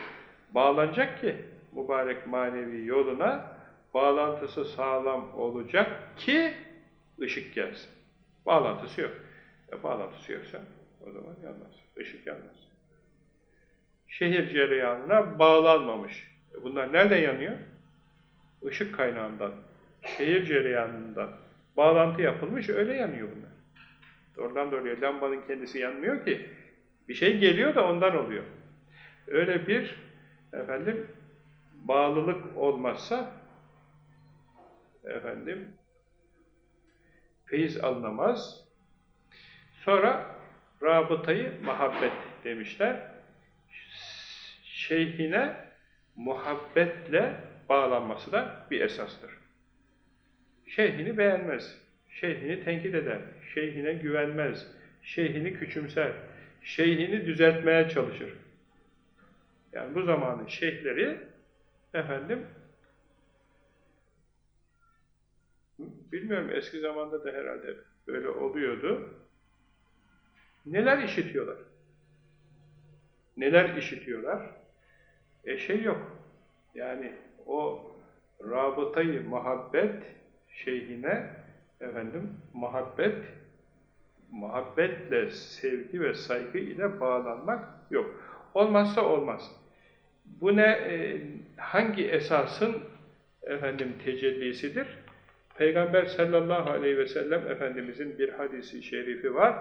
bağlanacak ki mübarek manevi yoluna bağlantısı sağlam olacak ki ışık gelsin. Bağlantısı yok. E, bağlantısı yoksa o zaman yanmaz. Işık yanmaz. Şehir cereyanına bağlanmamış. E, bunlar nerede yanıyor? Işık kaynağından, şehir cereyanından bağlantı yapılmış, öyle yanıyor bunlar. Oradan doğruya lambanın kendisi yanmıyor ki. Bir şey geliyor da ondan oluyor. Öyle bir efendim bağlılık olmazsa efendim feyiz alınamaz. Sonra rabıtayı muhabbet demişler. Şeyhine muhabbetle bağlanması da bir esastır. Şeyhini beğenmez, şeyhini tenkit eder, şeyhine güvenmez, şeyhini küçümser, şeyhini düzeltmeye çalışır. Yani bu zamanın şeyhleri efendim bilmiyorum eski zamanda da herhalde böyle oluyordu. Neler işitiyorlar? Neler işitiyorlar? E şey yok. Yani o rabıtayı muhabbet şeyhine efendim muhabbet muhabbetle sevgi ve saygı ile bağlanmak yok. Olmazsa olmaz. Bu ne e, hangi esasın efendim tecellisidir? Peygamber sallallahu aleyhi ve sellem Efendimizin bir hadisi şerifi var.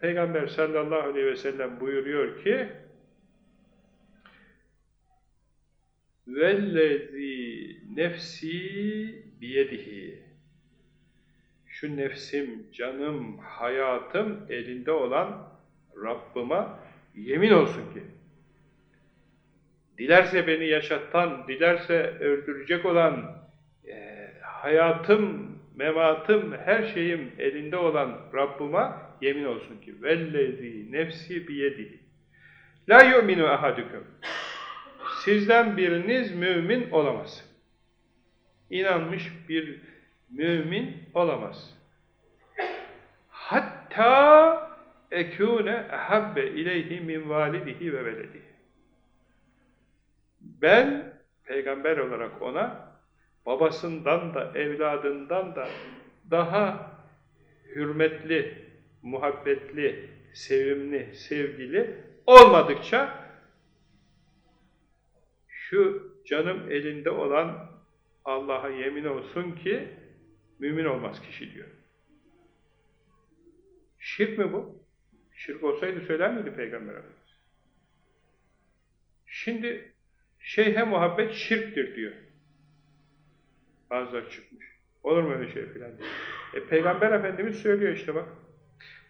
Peygamber sallallahu aleyhi ve sellem buyuruyor ki vellezî nefsi biyedihi şu nefsim, canım, hayatım elinde olan Rabbıma yemin olsun ki dilerse beni yaşattan, dilerse öldürecek olan hayatım, mematım, her şeyim elinde olan Rabbıma yemin olsun ki vellezî nefsi biyedihi la yu'minu ahadukum sizden biriniz mümin olamaz. İnanmış bir mümin olamaz. Hatta ekûne ehabbe ileyhi min validihi ve veledihi. Ben peygamber olarak ona babasından da evladından da daha hürmetli, muhabbetli, sevimli, sevgili olmadıkça şu canım elinde olan Allah'a yemin olsun ki mümin olmaz kişi diyor. Şirk mi bu? Şirk olsaydı söyler miydi Peygamber Efendimiz? Şimdi şeyhe muhabbet şirktir diyor. Bazıları çıkmış. Olur mu öyle şey filan. E, Peygamber Efendimiz söylüyor işte bak.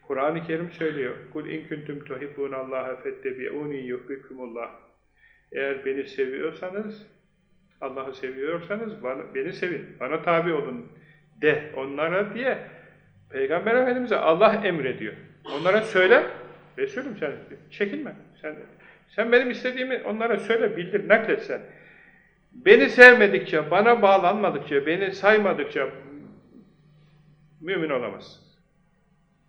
Kur'an-ı Kerim söylüyor. Kul in kuntum tuhibbunallaha fettebi'uni yuhibbukumullah. Eğer beni seviyorsanız, Allah'ı seviyorsanız bana, beni sevin, bana tabi olun de onlara diye Peygamber Efendimiz'e Allah emrediyor. Onlara söyle, Resulüm sen çekinme. Sen, sen benim istediğimi onlara söyle, bildir, naklet sen. Beni sevmedikçe, bana bağlanmadıkça, beni saymadıkça mümin olamazsın.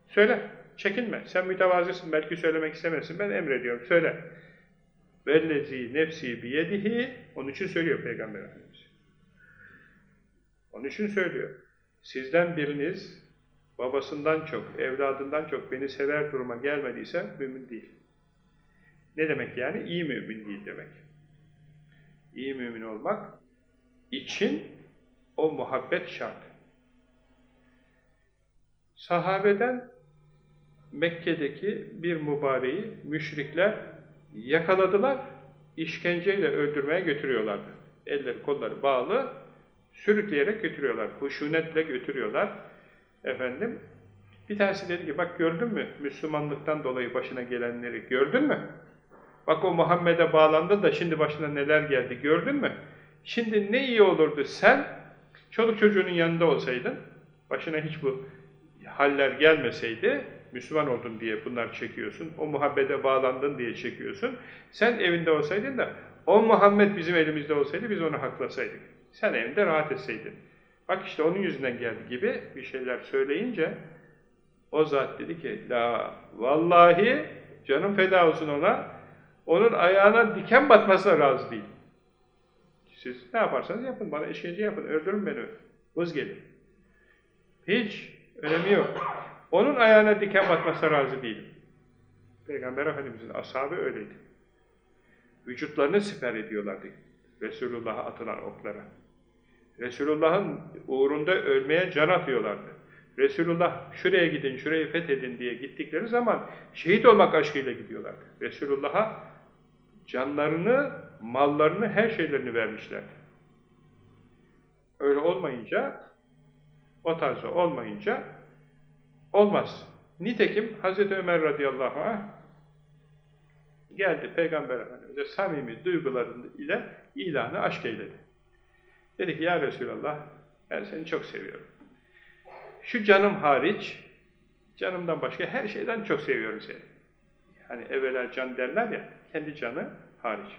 Söyle, çekinme. Sen mütevazısın, belki söylemek istemezsin. Ben emrediyorum, söyle. Vellezi nefsi biyedihi onun için söylüyor Peygamber Efendimiz. Onun için söylüyor. Sizden biriniz babasından çok, evladından çok beni sever duruma gelmediyse mümin değil. Ne demek yani? İyi mümin değil demek. İyi mümin olmak için o muhabbet şart. Sahabeden Mekke'deki bir mübareği müşrikler yakaladılar, işkenceyle öldürmeye götürüyorlardı. Elleri kolları bağlı, sürükleyerek götürüyorlar, huşunetle götürüyorlar. Efendim, bir tanesi dedi ki, bak gördün mü Müslümanlıktan dolayı başına gelenleri, gördün mü? Bak o Muhammed'e bağlandı da şimdi başına neler geldi, gördün mü? Şimdi ne iyi olurdu sen, çoluk çocuğunun yanında olsaydın, başına hiç bu haller gelmeseydi, Müslüman oldun diye bunlar çekiyorsun, o muhabbete bağlandın diye çekiyorsun. Sen evinde olsaydın da o Muhammed bizim elimizde olsaydı biz onu haklasaydık. Sen evinde rahat etseydin. Bak işte onun yüzünden geldi gibi bir şeyler söyleyince o zat dedi ki la vallahi canım feda olsun ona onun ayağına diken batmasına razı değil. Siz ne yaparsanız yapın bana işkence yapın öldürün beni vız gelin. Hiç Önemi yok. Onun ayağına diken batmasına razı değilim. Peygamber Efendimiz'in ashabı öyleydi. Vücutlarını siper ediyorlardı. Resulullah'a atılan oklara. Resulullah'ın uğrunda ölmeye can atıyorlardı. Resulullah şuraya gidin, şurayı fethedin diye gittikleri zaman şehit olmak aşkıyla gidiyorlardı. Resulullah'a canlarını, mallarını, her şeylerini vermişlerdi. Öyle olmayınca, o tarzda olmayınca olmaz. Nitekim Hz. Ömer radıyallahu anh geldi Peygamber Efendimiz'e samimi duygularıyla ilanı aşk eyledi. Dedi ki ya Resulallah ben seni çok seviyorum. Şu canım hariç, canımdan başka her şeyden çok seviyorum seni. Hani evvela can derler ya, kendi canı hariç.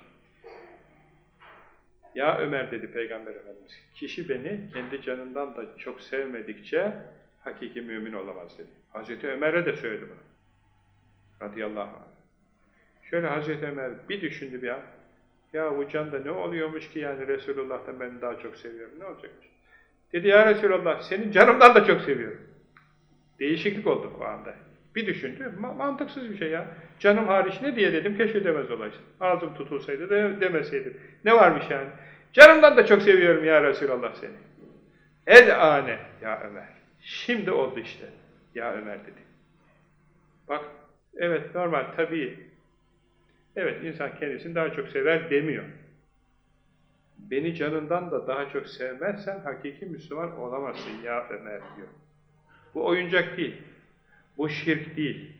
Ya Ömer dedi Peygamber Efendimiz, kişi beni kendi canından da çok sevmedikçe hakiki mümin olamaz dedi. Hazreti Ömer'e de söyledi bunu. Radıyallahu anh. Şöyle Hazreti Ömer bir düşündü bir an. Ya bu canda ne oluyormuş ki yani Resulullah'tan ben daha çok seviyorum. Ne olacakmış? Dedi ya Resulallah senin canımdan da çok seviyorum. Değişiklik oldu o anda. Bir düşündü. Ma mantıksız bir şey ya. Canım hariç ne diye dedim keşke demez olaysın. Ağzım tutulsaydı de demeseydim. Ne varmış yani? Canımdan da çok seviyorum ya Resulallah seni. El ane ya Ömer. Şimdi oldu işte. Ya Ömer dedi. Bak evet normal tabii. Evet insan kendisini daha çok sever demiyor. Beni canından da daha çok sevmezsen hakiki Müslüman olamazsın ya Ömer diyor. Bu oyuncak değil. Bu şirk değil.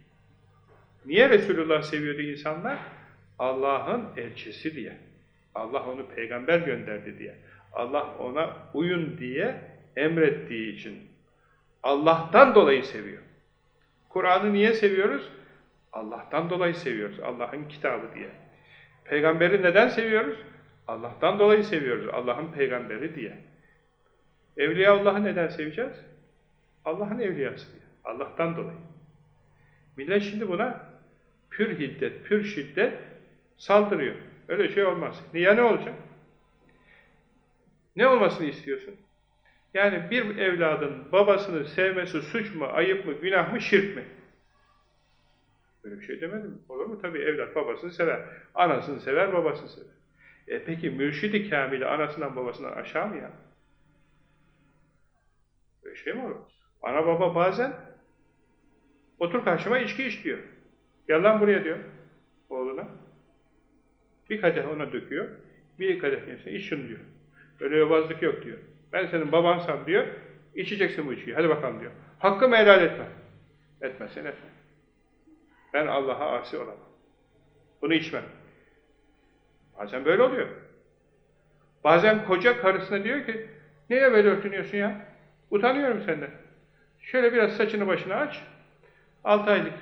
Niye Resulullah seviyordu insanlar? Allah'ın elçisi diye. Allah onu peygamber gönderdi diye. Allah ona uyun diye emrettiği için. Allah'tan dolayı seviyor. Kur'an'ı niye seviyoruz? Allah'tan dolayı seviyoruz. Allah'ın kitabı diye. Peygamberi neden seviyoruz? Allah'tan dolayı seviyoruz. Allah'ın peygamberi diye. Evliyaullah'ı neden seveceğiz? Allah'ın evliyası diye. Allah'tan dolayı. Millet şimdi buna pür hiddet, pür şiddet saldırıyor. Öyle şey olmaz. Niye ne olacak? Ne olmasını istiyorsun? Yani bir evladın babasını sevmesi suç mu, ayıp mı, günah mı, şirk mi? Böyle bir şey demedim. Olur mu? Tabii evlat babasını sever. Anasını sever, babasını sever. E peki mürşidi kamili anasından babasından aşağı mı ya? Böyle şey mi olur? Ana baba bazen otur karşıma içki iç diyor. Gel lan buraya diyor oğluna. Bir kadeh ona döküyor. Bir kadeh kendisine iç şunu diyor. Öyle yobazlık yok diyor. Ben senin babansam diyor. İçeceksin bu içkiyi. Hadi bakalım diyor. Hakkımı helal etme. Etmezsen etme. Ben Allah'a asi olamam. Bunu içmem. Bazen böyle oluyor. Bazen koca karısına diyor ki, niye böyle örtünüyorsun ya? Utanıyorum senden. Şöyle biraz saçını başına aç. 6 aylık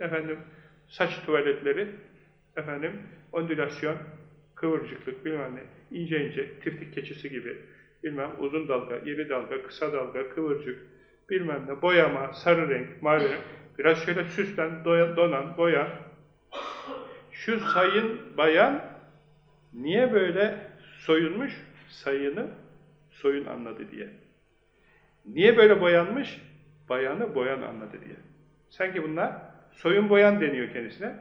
efendim saç tuvaletleri, efendim ondülasyon, kıvırcıklık bilmem ne, ince ince, tiftik keçisi gibi, bilmem uzun dalga, iri dalga, kısa dalga, kıvırcık, bilmem ne, boyama, sarı renk, mavi renk, biraz şöyle süslen, donan, boya. Şu sayın bayan niye böyle soyunmuş? Sayını soyun anladı diye. Niye böyle boyanmış? Bayanı boyan anladı diye. Sanki bunlar soyun boyan deniyor kendisine.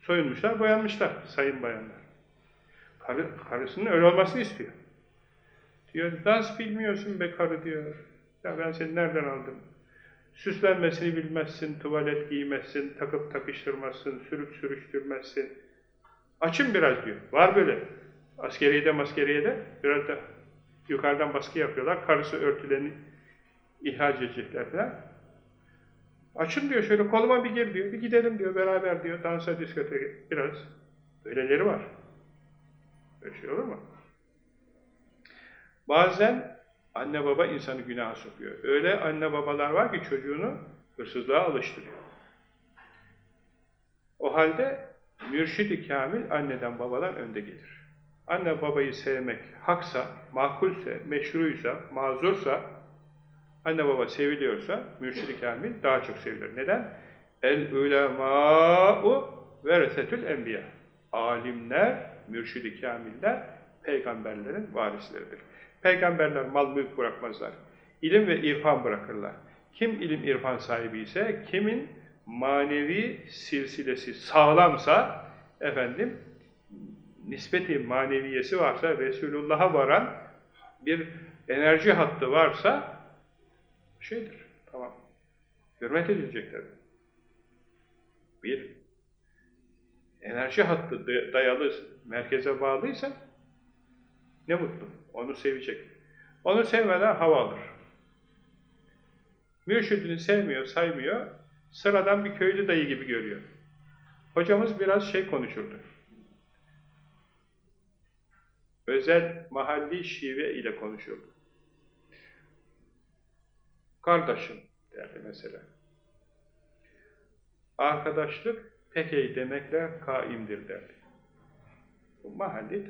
Soyunmuşlar, boyanmışlar sayın bayanlar. Karı, karısının öyle olmasını istiyor. Diyor, dans bilmiyorsun be karı diyor. Ya ben seni nereden aldım? Süslenmesini bilmezsin, tuvalet giymezsin, takıp takıştırmazsın, sürüp sürüştürmezsin. Açın biraz diyor. Var böyle. Askeriyede maskeriyede biraz da yukarıdan baskı yapıyorlar. Karısı örtülerini ihraç edecekler falan. Açın diyor şöyle koluma bir gir diyor. Bir gidelim diyor beraber diyor. Dansa diskoteke biraz. Böyleleri var. Böyle şey olur mu? Bazen anne baba insanı günaha sokuyor. Öyle anne babalar var ki çocuğunu hırsızlığa alıştırıyor. O halde mürşid-i kamil anneden babadan önde gelir. Anne babayı sevmek haksa, makulse, meşruysa, mazursa, anne baba seviliyorsa mürşid-i kamil daha çok sevilir. Neden? El ulemâ'u veresetül enbiya. Alimler, mürşid-i kamiller peygamberlerin varisleridir. Peygamberler mal mülk bırakmazlar. İlim ve irfan bırakırlar. Kim ilim irfan sahibi ise, kimin manevi silsilesi sağlamsa, efendim, nispeti maneviyesi varsa, Resulullah'a varan bir enerji hattı varsa, şeydir, tamam. Hürmet edilecek tabii. Bir enerji hattı dayalı, merkeze bağlıysa, ne mutlu, onu sevecek. Onu sevmeden hava alır. Mürşidini sevmiyor, saymıyor, sıradan bir köylü dayı gibi görüyor. Hocamız biraz şey konuşurdu. Özel mahalli şive ile konuşurdu. Kardeşim derdi mesela. Arkadaşlık pekey demekle kaimdir derdi. Bu mahalli